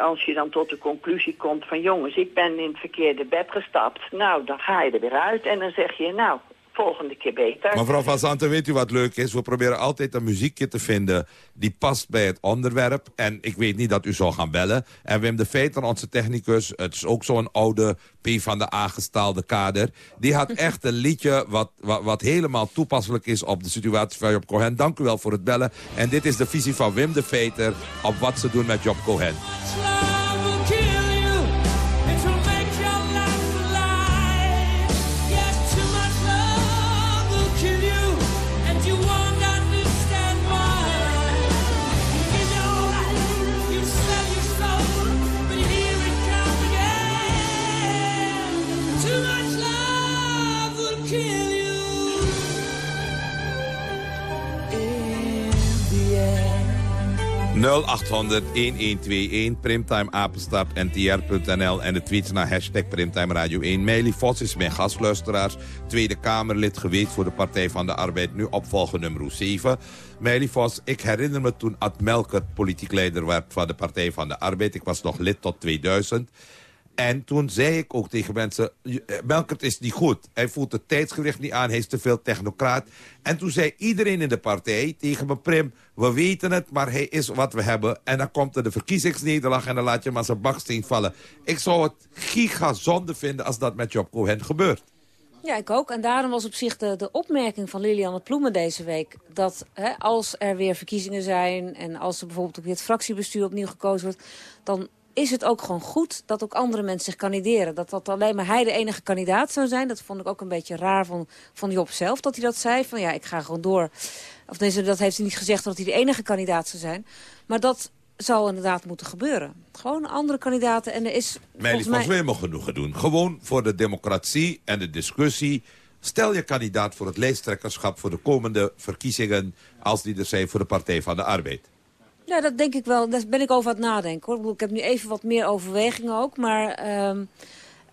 als je dan tot de conclusie komt van jongens, ik ben in het verkeerde bed gestapt. Nou, dan ga je er weer uit en dan zeg je nou, volgende keer beter. Mevrouw Van Zanten, weet u wat leuk is? We proberen altijd een muziekje te vinden die past bij het onderwerp. En ik weet niet dat u zou gaan bellen. En Wim de Veter, onze technicus, het is ook zo'n oude P van de aangestaalde kader. Die had echt een liedje wat, wat, wat helemaal toepasselijk is op de situatie van Job Cohen. Dank u wel voor het bellen. En dit is de visie van Wim de Veter op wat ze doen met Job Cohen. 0800-1121, Primtime Apenstap, ntr.nl en de tweets naar hashtag Primtime Radio 1. Meili Vos is mijn gastluisteraars, Tweede Kamerlid geweest voor de Partij van de Arbeid, nu opvolger nummer 7. Meili Vos, ik herinner me toen Ad Melkert politiek leider werd van de Partij van de Arbeid. Ik was nog lid tot 2000. En toen zei ik ook tegen mensen, eh, Melkert is niet goed. Hij voelt het tijdsgericht niet aan, hij is te veel technocraat. En toen zei iedereen in de partij tegen me, Prim, we weten het, maar hij is wat we hebben. En dan komt er de verkiezingsnederlaag en dan laat je hem als een baksteen vallen. Ik zou het gigazonde vinden als dat met Job Cohen gebeurt. Ja, ik ook. En daarom was op zich de, de opmerking van Lilianne Ploemen deze week... dat hè, als er weer verkiezingen zijn en als er bijvoorbeeld ook weer het fractiebestuur opnieuw gekozen wordt... dan is het ook gewoon goed dat ook andere mensen zich kandideren. Dat dat alleen maar hij de enige kandidaat zou zijn. Dat vond ik ook een beetje raar van, van Job zelf, dat hij dat zei. Van ja, ik ga gewoon door. Of nee, dat heeft hij niet gezegd dat hij de enige kandidaat zou zijn. Maar dat zou inderdaad moeten gebeuren. Gewoon andere kandidaten. En er is Meili volgens mij... me genoegen doen. Gewoon voor de democratie en de discussie. Stel je kandidaat voor het lijsttrekkerschap voor de komende verkiezingen... als die er zijn voor de Partij van de Arbeid. Ja, dat denk ik wel. Daar ben ik over aan het nadenken. Hoor. Ik, heb nu even wat meer overwegingen ook. Maar, ehm,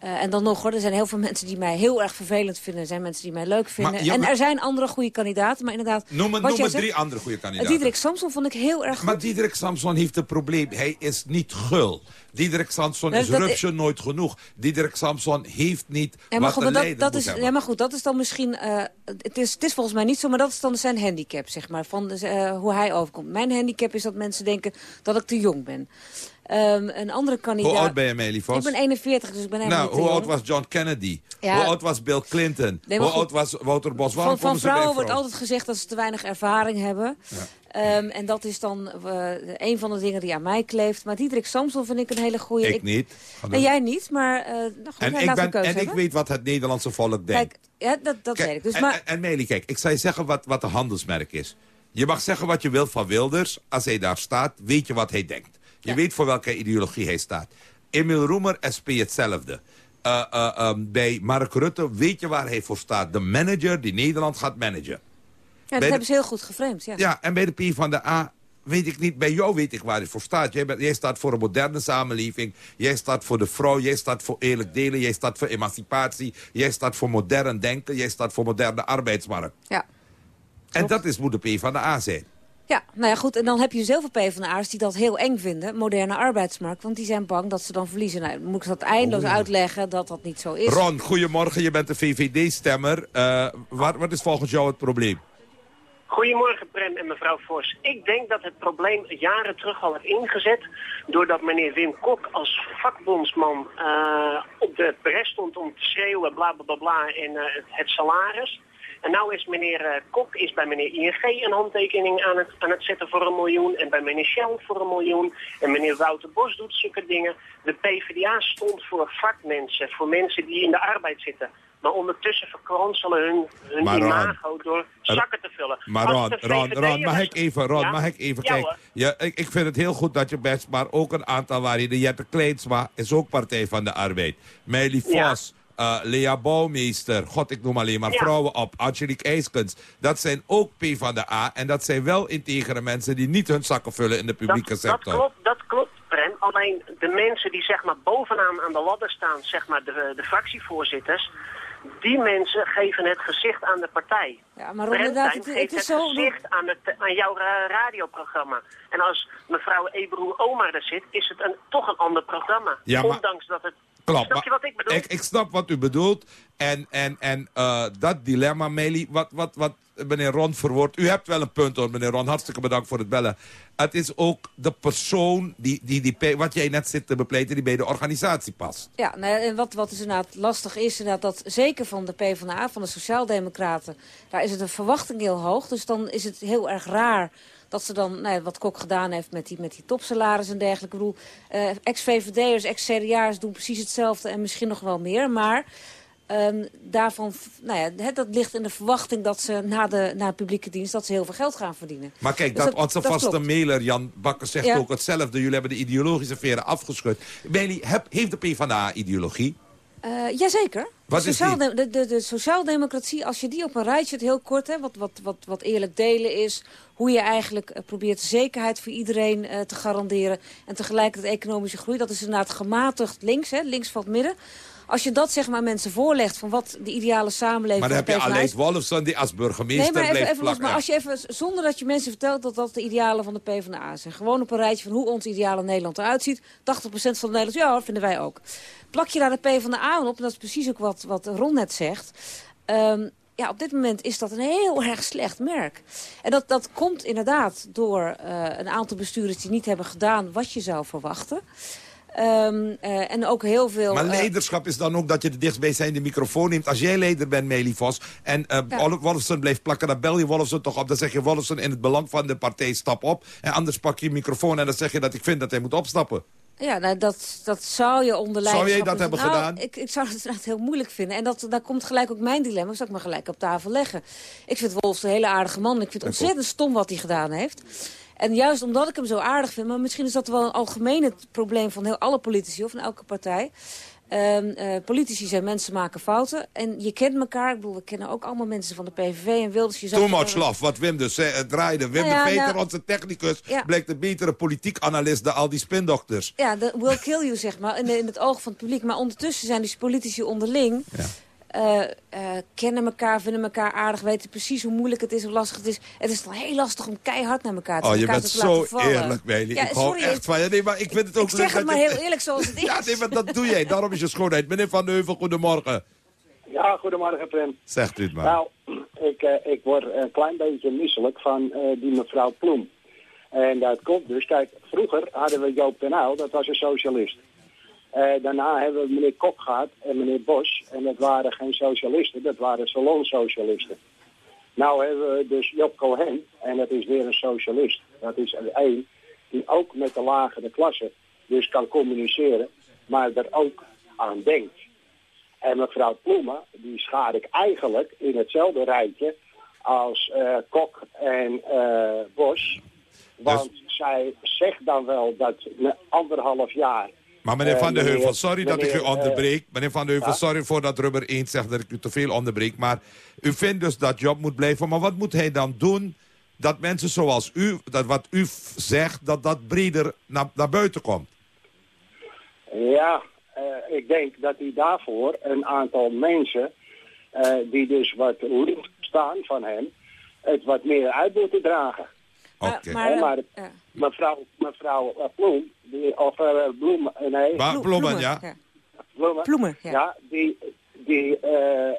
eh, en dan nog hoor, er zijn heel veel mensen die mij heel erg vervelend vinden. Er zijn mensen die mij leuk vinden. ja, en er zijn andere goede kandidaten. Maar inderdaad, Noem, noem zegt- drie andere goede kandidaten. Diederik Samson vond ik heel erg goed. Maar Diederik Samson heeft een probleem. Hij is niet gul. Diederik Samson Nee, is dat- rupsje nooit genoeg. Diederik Samson heeft niet Ja, maar, wat goed, dat, is, hebben. ja, maar goed, dat is dan misschien... eh, het, is, het is volgens mij niet zo, maar dat is dan zijn handicap, zeg maar. Van eh, hoe hij overkomt. Mijn handicap is dat mensen denken dat ik te jong ben. Ehm, een andere kandidaat... Hoe oud ben je, Meili Vos? Ik ben 41, dus ik ben helemaal Nou, hoe jong. oud was John Kennedy? Ja. Hoe oud was Bill Clinton? Nee, hoe goed. oud was Wouter Bos? Waarom Van, vrouwen wordt altijd gezegd dat ze te weinig ervaring hebben. Ehm, en dat is dan eh, een van de dingen die aan mij kleeft. Maar Diederik Samson vind ik een hele goede. Ik niet. En jij niet, maar eh nou goed, En, ik, ben, en ik weet wat het Nederlandse volk denkt. Kijk, ja, dat, dat Kijk, weet ik. Dus, en, maar, en, en Meili, kijk, ik zou je zeggen wat, wat een handelsmerk is. Je mag zeggen wat je wilt van Wilders. Als hij daar staat, weet je wat hij denkt. Je weet voor welke ideologie hij staat. Emil Roemer, SP hetzelfde. Eh, eh, ehm, bij Mark Rutte weet je waar hij voor staat. De manager die Nederland gaat managen. ja, bij dat de- hebben ze heel goed geframed. Ja. Ja, en bij de P van de A weet ik niet. Bij jou weet ik waar hij voor staat. Jij, bent, jij staat voor een moderne samenleving. Jij staat voor de vrouw. Jij staat voor eerlijk delen. Jij staat voor emancipatie. Jij staat voor modern denken. Jij staat voor moderne arbeidsmarkt. Ja. En dat is, moet de P van de A zijn. Ja, nou ja, goed. En dan heb je zoveel PvdA'ers die dat heel eng vinden. Moderne arbeidsmarkt. Want die zijn bang dat ze dan verliezen. Nou, dan moet ik dat eindeloos uitleggen dat dat niet zo is. Ron, goedemorgen. Je bent een VVD-stemmer. Eh, wat, wat is volgens jou het probleem? Goedemorgen Prem en mevrouw Vos. Ik denk dat het probleem jaren terug al werd ingezet... doordat meneer Wim Kok als vakbondsman eh, op de bres stond om te schreeuwen... bla bla bla, bla en eh, het, het salaris. En nou is meneer eh, Kok is bij meneer ING een handtekening aan het, aan het zetten voor een miljoen... en bij meneer Shell voor een miljoen. En meneer Wouter Bos doet zulke dingen. De PvdA stond voor vakmensen, voor mensen die in de arbeid zitten... Maar ondertussen verkwanselen hun, hun Maar Ron, imago door zakken te vullen. Maar Ron, Ron, Ron, mag ik even, Ron, Ja? mag ik even, kijk. Ja, ik, ik vind het heel goed dat je best, maar ook een aantal waarin de Jette Kleinsma is ook Partij van de Arbeid. Meili. Vos, eh, Lea Bouwmeester, god ik noem alleen maar Ja. vrouwen op, Angelique IJskens. Dat zijn ook P van de A en dat zijn wel integere mensen die niet hun zakken vullen in de publieke dat, sector. Dat klopt, dat klopt, Prem. Alleen de mensen die zeg maar bovenaan aan de ladder staan, zeg maar de, de fractievoorzitters, die mensen geven het gezicht aan de partij. Ja, maar Prem inderdaad, geeft het is het zo- gezicht aan, het, aan jouw ra- radioprogramma. En als mevrouw Ebru Omar er zit, is het een, toch een ander programma. Ja, maar- Ondanks dat het... Klopt, Snap je maar wat ik bedoel? Ik, ik snap wat u bedoelt. En, en, en eh, dat dilemma, Meli, wat, wat, wat meneer Ron verwoordt. U hebt wel een punt hoor, meneer Ron. Hartstikke bedankt voor het bellen. Het is ook de persoon, die, die, die, wat jij net zit te bepleiten, die bij de organisatie past. Ja, nou, en wat, wat dus inderdaad lastig is, inderdaad, dat zeker van de PvdA, van de Sociaaldemocraten, daar is het een verwachting heel hoog. Dus dan is het heel erg raar dat ze dan, nou ja, wat Kok gedaan heeft met die, met die topsalaris en dergelijke. Ik bedoel, eh, ex-VVD'ers, ex-CDA'ers doen precies hetzelfde en misschien nog wel meer. Maar ehm, daarvan, nou ja, dat ligt in de verwachting dat ze na de, na de publieke dienst, dat ze heel veel geld gaan verdienen. Maar kijk, Dus dat, onze vaste klopt. mailer Jan Bakker zegt Ja. ook hetzelfde. Jullie hebben de ideologische veren afgeschud. Meli, heb, heeft de PvdA ideologie? Eh, jazeker. Wat de, is die? sociaaldem- de, de, de sociaaldemocratie, als je die op een rijtje zet, heel kort, hè, wat, wat, wat, wat eerlijk delen is, hoe je eigenlijk eh, probeert zekerheid voor iedereen eh, te garanderen en tegelijkertijd economische groei, dat is inderdaad gematigd links, hè, links van het midden. Als je dat zeg maar mensen voorlegt van wat de ideale samenleving Maar dan heb je is, Wolfson die als burgemeester Nee, maar even, blijft even los, plakken. maar als je even, zonder dat je mensen vertelt dat dat de idealen van de PvdA zijn. Gewoon op een rijtje van hoe ons ideale Nederland eruit ziet. 80% van de Nederlanders, ja, vinden wij ook. Plak je daar de PvdA op, en dat is precies ook wat, wat Ron net zegt. Ehm, ja, op dit moment is dat een heel erg slecht merk. En dat, dat komt inderdaad door eh, een aantal bestuurders die niet hebben gedaan wat je zou verwachten. Ehm, eh, en ook heel veel... Maar eh, leiderschap is dan ook dat je de dichtstbijzijnde microfoon neemt. Als jij leider bent, Meli Vos, en Ja. Wolfson blijft plakken... dan bel je Wolfson toch op. Dan zeg je Wolfson in het belang van de partij stap op. En anders pak je je microfoon en dan zeg je dat ik vind dat hij moet opstappen. Ja, nou, dat, dat zou je onder Zou jij leiderschap dat hebben nou, gedaan? Ik, ik zou het inderdaad heel moeilijk vinden. En dat, daar komt gelijk ook mijn dilemma. Zal ik maar gelijk op tafel leggen. Ik vind Wolfs een hele aardige man. Ik vind het ontzettend stom wat hij gedaan heeft. En juist omdat ik hem zo aardig vind... maar misschien is dat wel een algemeen probleem van heel alle politici... of van elke partij... Ehm, eh, politici zijn mensen maken fouten. En je kent elkaar. Ik bedoel, we kennen ook allemaal mensen van de PVV en Wilders. Je Too much love, wat Wim dus zei, het draaide. Wim Nou ja, de Veter, nou- onze technicus, Ja. blijkt een betere politiek analist dan al die spindokters. Ja, de will kill you, zeg maar, in, de- in het oog van het publiek. Maar ondertussen zijn die politici onderling... eh, eh, kennen elkaar, vinden elkaar aardig, weten precies hoe moeilijk het is, hoe lastig het is. Het is dan heel lastig om keihard naar elkaar te, Oh, je bent te zo laten vallen. eerlijk, Meli. Ja, ik hou sorry, echt van je. Nee, maar ik vind het ook Ik zeg het maar je- heel eerlijk zoals het is. Ja, nee, maar dat doe jij. Daarom is je schoonheid. Meneer Van de Heuvel, goedemorgen. Ja, goedemorgen Prem. Zegt u het maar. Nou, ik, eh, ik word een klein beetje misselijk van eh, die mevrouw Ploem. En dat komt dus, kijk, vroeger hadden we Joop den Uyl, dat was een socialist. Eh, daarna hebben we meneer Kok gehad en meneer Bos. En dat waren geen socialisten, dat waren salonsocialisten. Nou hebben we dus Job Cohen, en dat is weer een socialist. Dat is er één die ook met de lagere klasse dus kan communiceren, maar er ook aan denkt. En mevrouw Ploemen, die schaar ik eigenlijk in hetzelfde rijtje als eh, Kok en eh, Bos. Want zij zegt dan wel dat na anderhalf jaar... Maar meneer eh, Van der Heuvel, meneer- sorry dat ik u eh, onderbreek. Meneer Van der Heuvel, sorry voor dat rubber eens zegt dat ik u te veel onderbreek. Maar u vindt dus dat Job moet blijven. Maar wat moet hij dan doen dat mensen zoals u, dat wat u zegt, dat dat breder naar, naar buiten komt? Ja, eh, ik denk dat hij daarvoor een aantal mensen... eh, die dus wat links staan van hem... het wat meer uit moeten dragen. Oké. Maar, maar mevrouw, mevrouw eh, Ploem, die, of eh, Bloem, eh, nee. Maar Bloemen, ja. Bloemen, Bloemen, ja. die, die eh, eh,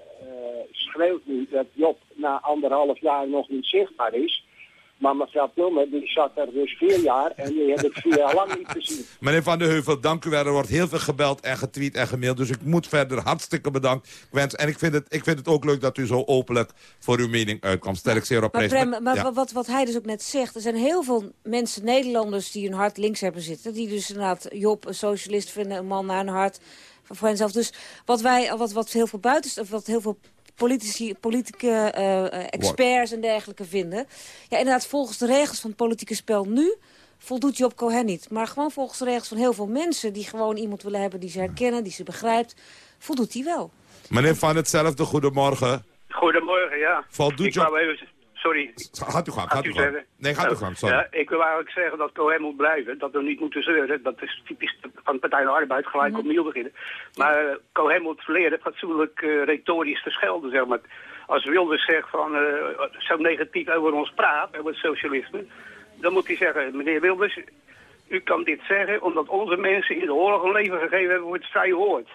schreeuwt nu dat Job na anderhalf jaar nog niet zichtbaar is. Maar mevrouw Plummer, die zat er dus vier jaar en die heb ik vier jaar lang niet gezien. Meneer Van der Heuvel, dank u wel. Er wordt heel veel gebeld en getweet en gemaild. Dus ik moet verder hartstikke bedankt. Ik wens, en ik vind, het, ik vind het ook leuk dat u zo openlijk voor uw mening uitkomt. Stel ik zeer op Maar, prijs. Prem, maar Ja. wat, wat hij dus ook net zegt... er zijn heel veel mensen, Nederlanders, die hun hart links hebben zitten. Die dus inderdaad Job een socialist vinden, een man naar hun hart voor henzelf. Dus wat wij, wat, wat heel veel buiten, wat heel veel politici, politieke eh, eh, experts en dergelijke vinden. Ja, inderdaad, volgens de regels van het politieke spel nu voldoet Job Cohen niet. Maar gewoon volgens de regels van heel veel mensen... die gewoon iemand willen hebben die ze herkennen, die ze begrijpt... voldoet hij wel. Meneer Van hetzelfde, goedemorgen. Goedemorgen, ja. Voldoet ik Job- wou even... Sorry. Gaat u gang, gaat u u gang. zeggen? Nee, gaat u gang, sorry. Ja, ik wil eigenlijk zeggen dat Cohen moet blijven. Dat we niet moeten zeuren. Dat is typisch van de Partij van de Arbeid. Gelijk opnieuw beginnen. Maar eh, Cohen moet leren fatsoenlijk eh, retorisch te schelden, zeg maar. Als Wilders zegt van eh, zo negatief over ons praat, over het socialisme... dan moet hij zeggen, meneer Wilders... U kan dit zeggen omdat onze mensen in de oorlog een leven gegeven hebben voor het vrije woord.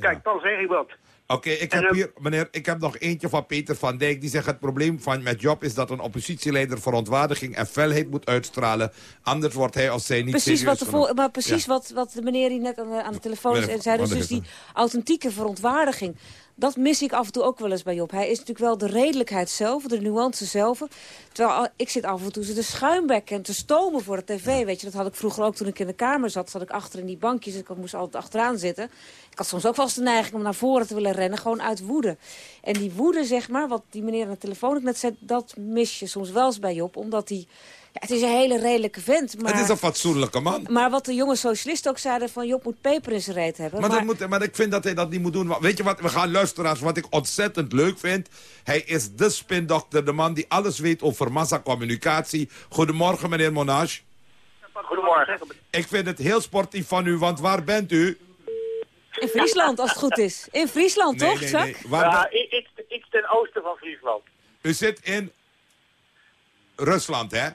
Kijk, dan zeg ik wat. Oké, ik heb hier, meneer, ik heb nog eentje van Peter van Dijk. Die zegt het probleem van met Job is dat een oppositieleider verontwaardiging en felheid moet uitstralen. Anders wordt hij als zij niet Precies serieus wat, de maar precies Ja. wat, wat de meneer die net aan de, aan de telefoon Meneer zei, dus, dus die authentieke verontwaardiging. Dat mis ik af en toe ook wel eens bij Job. Hij is natuurlijk wel de redelijkheid zelf, de nuance zelf. Terwijl al- ik zit af en toe te schuimbekken en te stomen voor de tv. Weet je, dat had ik vroeger ook toen ik in de kamer zat. Zat ik achter in die bankjes, ik moest altijd achteraan zitten. Ik had soms ook wel eens de neiging om naar voren te willen rennen, gewoon uit woede. En die woede, zeg maar, wat die meneer aan de telefoon ook net zei... dat mis je soms wel eens bij Job, omdat hij... Ja, het is een hele redelijke vent, maar... Het is een fatsoenlijke man. Maar wat de jonge socialisten ook zeiden, van Job moet peper in zijn reet hebben. Maar, dat moet, maar ik vind dat hij dat niet moet doen. Weet je wat, we gaan luisteraars, wat ik ontzettend leuk vind. Hij is de spindokter, de man die alles weet over massacommunicatie. Goedemorgen, meneer Monage. Goedemorgen. Ik vind het heel sportief van u, want waar bent u? In Friesland, als het goed is. In Friesland, Nee, toch, nee, Zak? nee. Waar ja, ik, ik ten oosten van Friesland. U zit in Rusland, hè?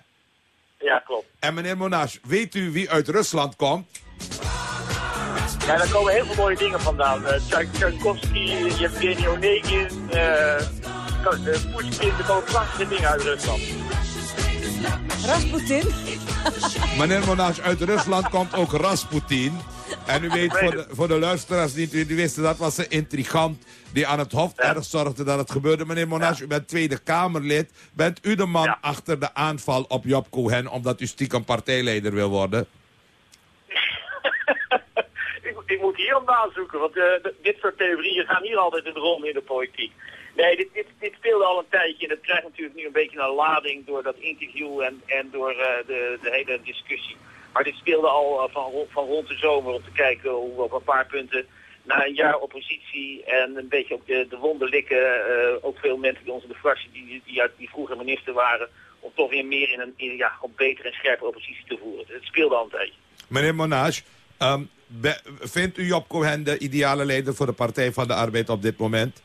Ja, klopt. En meneer Monage, weet u wie uit Rusland komt? Ja, daar komen heel veel mooie dingen vandaan. Uh, Tchaikovsky, Yevgeny Onegin, uh, Pushkin, er komen prachtige dingen uit Rusland. Rasputin? Meneer Monage, uit Rusland komt ook Rasputin. En u weet, voor de, voor de luisteraars niet wisten, dat was een intrigant die aan het Hof erg zorgde dat het gebeurde. Meneer Monage, u bent Tweede Kamerlid. Bent u de man achter de aanval op Job Cohen omdat u stiekem partijleider wil worden? ik, ik moet hier om nazoeken, want eh, dit soort theorieën gaan hier altijd in de in de politiek. Nee, dit, dit, dit speelde al een tijdje en het krijgt natuurlijk nu een beetje een lading door dat interview en, en door eh, de, de hele discussie. Maar dit speelde al eh, van, ro- van rond de zomer om te kijken hoe we op een paar punten na een jaar oppositie en een beetje op de, de wonden likken, eh, ook veel mensen bij ons in de fractie die, die, uit- die vroeger minister waren, om toch weer meer in een ja, op betere en scherpe oppositie te voeren. Het speelde al een tijdje. Meneer Monage, ehm, vindt u Job Cohen de ideale leider voor de Partij van de Arbeid op dit moment?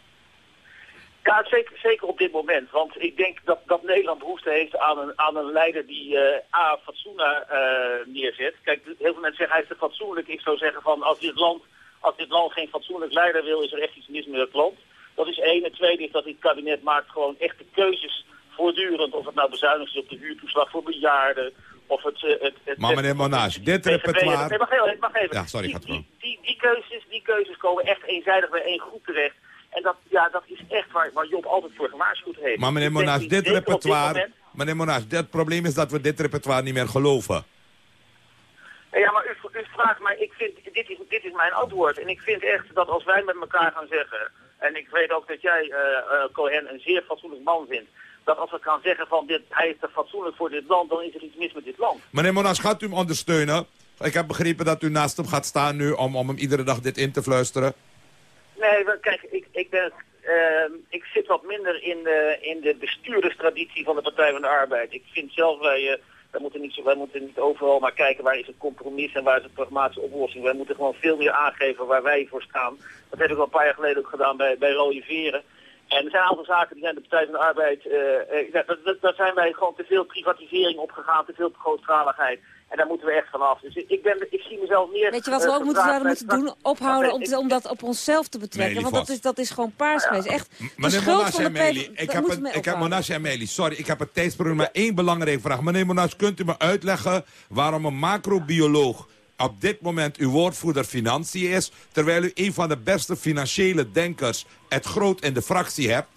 Ja, zeker, zeker op dit moment. Want ik denk dat, dat Nederland behoefte heeft aan een, aan een leider die eh A, fatsoenen eh, neerzet. Kijk, heel veel mensen zeggen hij is te fatsoenlijk. Ik zou zeggen van als dit land, als dit land geen fatsoenlijk leider wil, is er echt iets mis met het land. Dat is één. En tweede is dat dit kabinet maakt gewoon echte keuzes voortdurend. Of het nou bezuinigd is op de huurtoeslag voor bejaarden. Of het... eh, het, het Maar meneer Monage, dit repertoire... Nee, wacht even, wacht even. Ja, sorry, Die- gaat gewoon. die, die, keuzes, die keuzes komen echt eenzijdig bij één groep terecht. En dat, ja, dat is echt waar, waar Job altijd voor gewaarschuwd heeft. Maar meneer niet- dit repertoire... moment- Meneer Monage, het probleem is dat we dit repertoire niet meer geloven. Ja, maar u, u vraagt mij, ik vind, dit is, dit is mijn antwoord. En ik vind echt dat als wij met elkaar gaan zeggen, en ik weet ook dat jij eh eh, Cohen een zeer fatsoenlijk man vindt, dat als we gaan zeggen van dit, hij is te fatsoenlijk voor dit land, dan is er iets mis met dit land. Meneer Monage, gaat u hem ondersteunen? Ik heb begrepen dat u naast hem gaat staan nu om, om hem iedere dag dit in te fluisteren. Nee, wel, kijk, ik, ik, ben, ehm, ik zit wat minder in de, in de bestuurderstraditie van de Partij van de Arbeid. Ik vind zelf, wij, eh, wij, moeten niet moeten niet overal maar kijken waar is het compromis en waar is de pragmatische oplossing. Wij moeten gewoon veel meer aangeven waar wij voor staan. Dat heb ik al een paar jaar geleden ook gedaan bij, bij Rode Veren. En er zijn een aantal zaken die zijn de Partij van de Arbeid, eh, eh, dat, dat, daar zijn wij gewoon te veel privatisering opgegaan, te veel grootschaligheid. En daar moeten we echt vanaf. Dus ik, ben, ik zie mezelf meer... Weet je wat we eh, ook moeten, zouden moeten doen? Ophouden om, dat op onszelf te betrekken. Want dat is, dat is gewoon paars geweest. Echt, de Meneer schuld Monash van de en Meili, PvdA, ik heb, een, ik heb. Monash en Meili, sorry, ik heb het tijdsprobleem, maar één belangrijke vraag. Meneer Monash, kunt u me uitleggen waarom een macrobioloog op dit moment uw woordvoerder financiën is, terwijl u een van de beste financiële denkers het groot in de fractie hebt?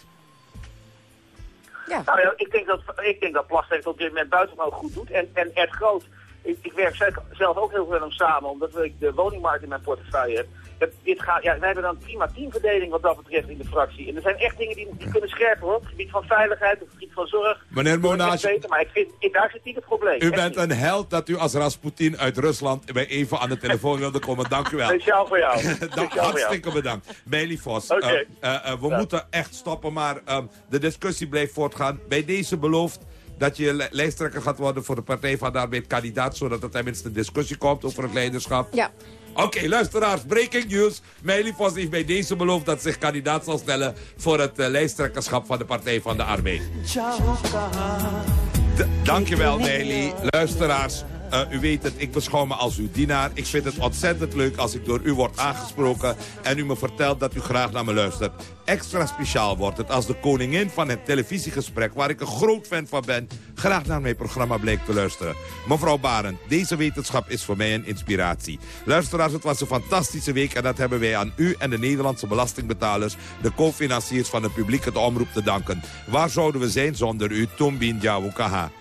Ja. Nou ja, ik denk dat, ik denk dat Plasterk op dit moment buitengewoon goed doet. En, en Ed Groot, ik, ik werk zelf- ook heel veel samen, omdat ik de woningmarkt in mijn portefeuille heb. Dit gaat, ja, wij hebben dan prima teamverdeling wat dat betreft in de fractie. En er zijn echt dingen die, die kunnen scherper hoor. Op het gebied van veiligheid, op het gebied van zorg. Meneer beter, maar ik vind, ik, daar zit niet het probleem. u Echt bent niet. een held dat u als Rasputin uit Rusland bij even aan de telefoon wilde komen. Dank u wel. Speciaal voor jou. Hartstikke bedankt. Meili Vos, eh, eh, eh, we moeten echt stoppen, maar ehm, de discussie blijft voortgaan. Bij deze belooft dat je li- lijsttrekker gaat worden voor de Partij van de Arbeid kandidaat, zodat er tenminste discussie komt over het leiderschap. Ja. Oké, luisteraars, breaking news. Meili Vos heeft bij deze beloofd dat zich kandidaat zal stellen voor het eh, lijsttrekkerschap van de Partij van de Arbeid. D- Dankjewel, Meili. Luisteraars, eh, u weet het, ik beschouw me als uw dienaar. Ik vind het ontzettend leuk als ik door u word aangesproken... en u me vertelt dat u graag naar me luistert. Extra speciaal wordt het als de koningin van het televisiegesprek... waar ik een groot fan van ben, graag naar mijn programma blijkt te luisteren. Mevrouw Barend, deze wetenschap is voor mij een inspiratie. Luisteraars, het was een fantastische week... en dat hebben wij aan u en de Nederlandse belastingbetalers... de co-financiers van de publieke omroep te danken. Waar zouden we zijn zonder u, Tombin Jawukaha?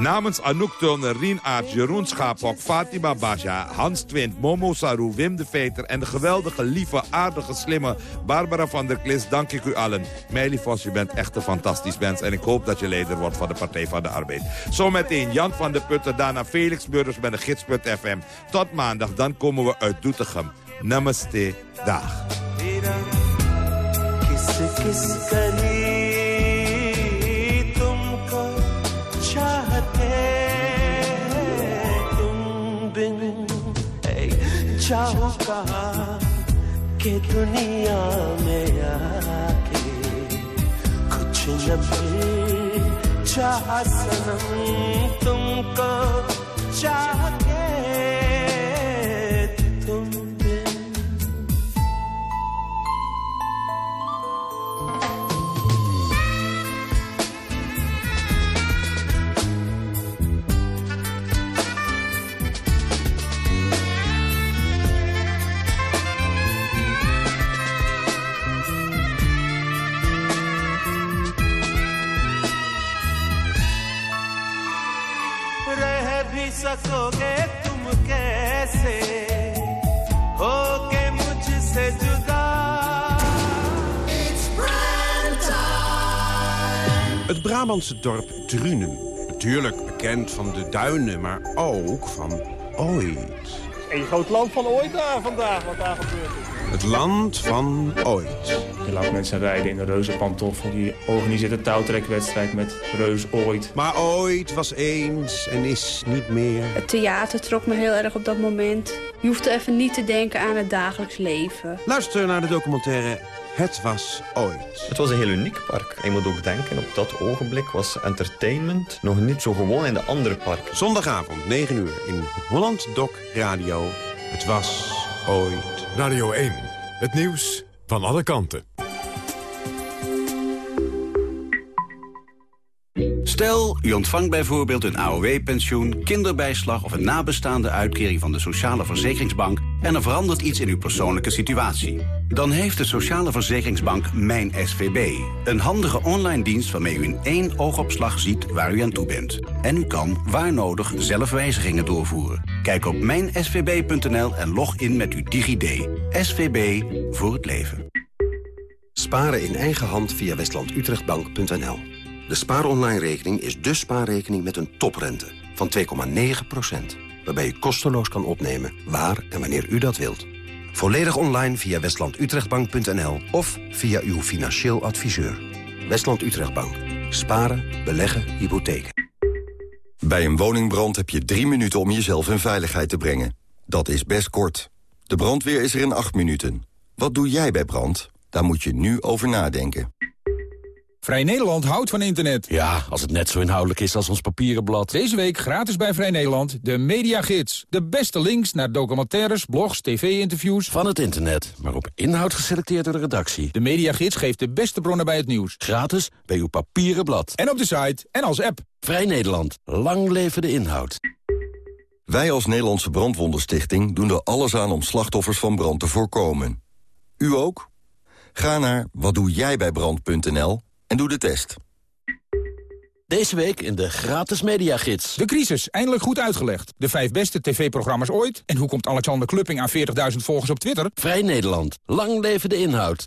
Namens Anouk Tulner, Rien Aert, Jeroen Schapok, Fatima Basha, Hans Twint, Momo Saru, Wim de Veter... en de geweldige, lieve, aardige, slimme Barbara van der Klis... dank ik u allen. Meili Vos, je bent echt een fantastisch mens... en ik hoop dat je leider wordt van de Partij van de Arbeid. Zometeen Jan van der Putten, daarna Felix Burgers bij de Gids.fm. Tot maandag, dan komen we uit Doetinchem. Namaste, dag. Kisse, बिन ए, जाओ कहाँ के दुनिया में आके कुछ न फिर चाह सनम तुमको चाह के Brabantse dorp Drunen. Natuurlijk bekend van de duinen, maar ook van ooit. En je groot land van ooit daar vandaag, wat daar gebeurt is. Het land van ooit. Je laat mensen rijden in een reuzenpantoffel. Die organiseert een touwtrekwedstrijd met reus ooit. Maar ooit was eens en is niet meer. Het theater trok me heel erg op dat moment. Je hoeft even niet te denken aan het dagelijks leven. Luister naar de documentaire Het was ooit. Het was een heel uniek park. Je moet ook denken, op dat ogenblik was entertainment nog niet zo gewoon in de andere parken. Zondagavond, 9 uur, in Holland Doc Radio. Het was ooit. Radio 1. Het nieuws van alle kanten. Stel, u ontvangt bijvoorbeeld een AOW-pensioen, kinderbijslag... of een nabestaande uitkering van de Sociale Verzekeringsbank... en er verandert iets in uw persoonlijke situatie. Dan heeft de Sociale Verzekeringsbank Mijn SVB. Een handige online dienst waarmee u in één oogopslag ziet waar u aan toe bent. En u kan, waar nodig, zelf wijzigingen doorvoeren. Kijk op mijnsvb.nl en log in met uw DigiD. SVB voor het leven. Sparen in eigen hand via westlandutrechtbank.nl. De spaaronline-rekening is de spaarrekening met een toprente van 2,9%. Waarbij u kosteloos kan opnemen waar en wanneer u dat wilt. Volledig online via westlandutrechtbank.nl of via uw financieel adviseur. Westland Utrechtbank. Sparen, beleggen, hypotheken. Bij een woningbrand heb je drie minuten om jezelf in veiligheid te brengen. Dat is best kort. De brandweer is er in acht minuten. Wat doe jij bij brand? Daar moet je nu over nadenken. Vrij Nederland houdt van internet. Ja, als het net zo inhoudelijk is als ons papieren blad. Deze week gratis bij Vrij Nederland de Mediagids. De beste links naar documentaires, blogs, tv-interviews. Van het internet, maar op inhoud geselecteerd door de redactie. De Mediagids geeft de beste bronnen bij het nieuws. Gratis bij uw papieren blad. En op de site en als app. Vrij Nederland. Lang leven de inhoud. Wij als Nederlandse Brandwondenstichting doen er alles aan om slachtoffers van brand te voorkomen. U ook? Ga naar watdoejijbijbrand.nl en doe de test. Deze week in de gratis mediagids. De crisis, eindelijk goed uitgelegd. De vijf beste tv-programma's ooit. En hoe komt Alexander Klupping aan 40.000 volgers op Twitter? Vrij Nederland. Lang leven de inhoud.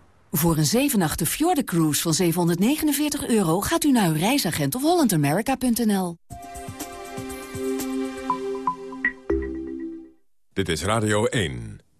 Voor een 7 Fjorden Cruise van 749 euro gaat u naar uw reisagent of hollandamerica.nl. Dit is Radio 1.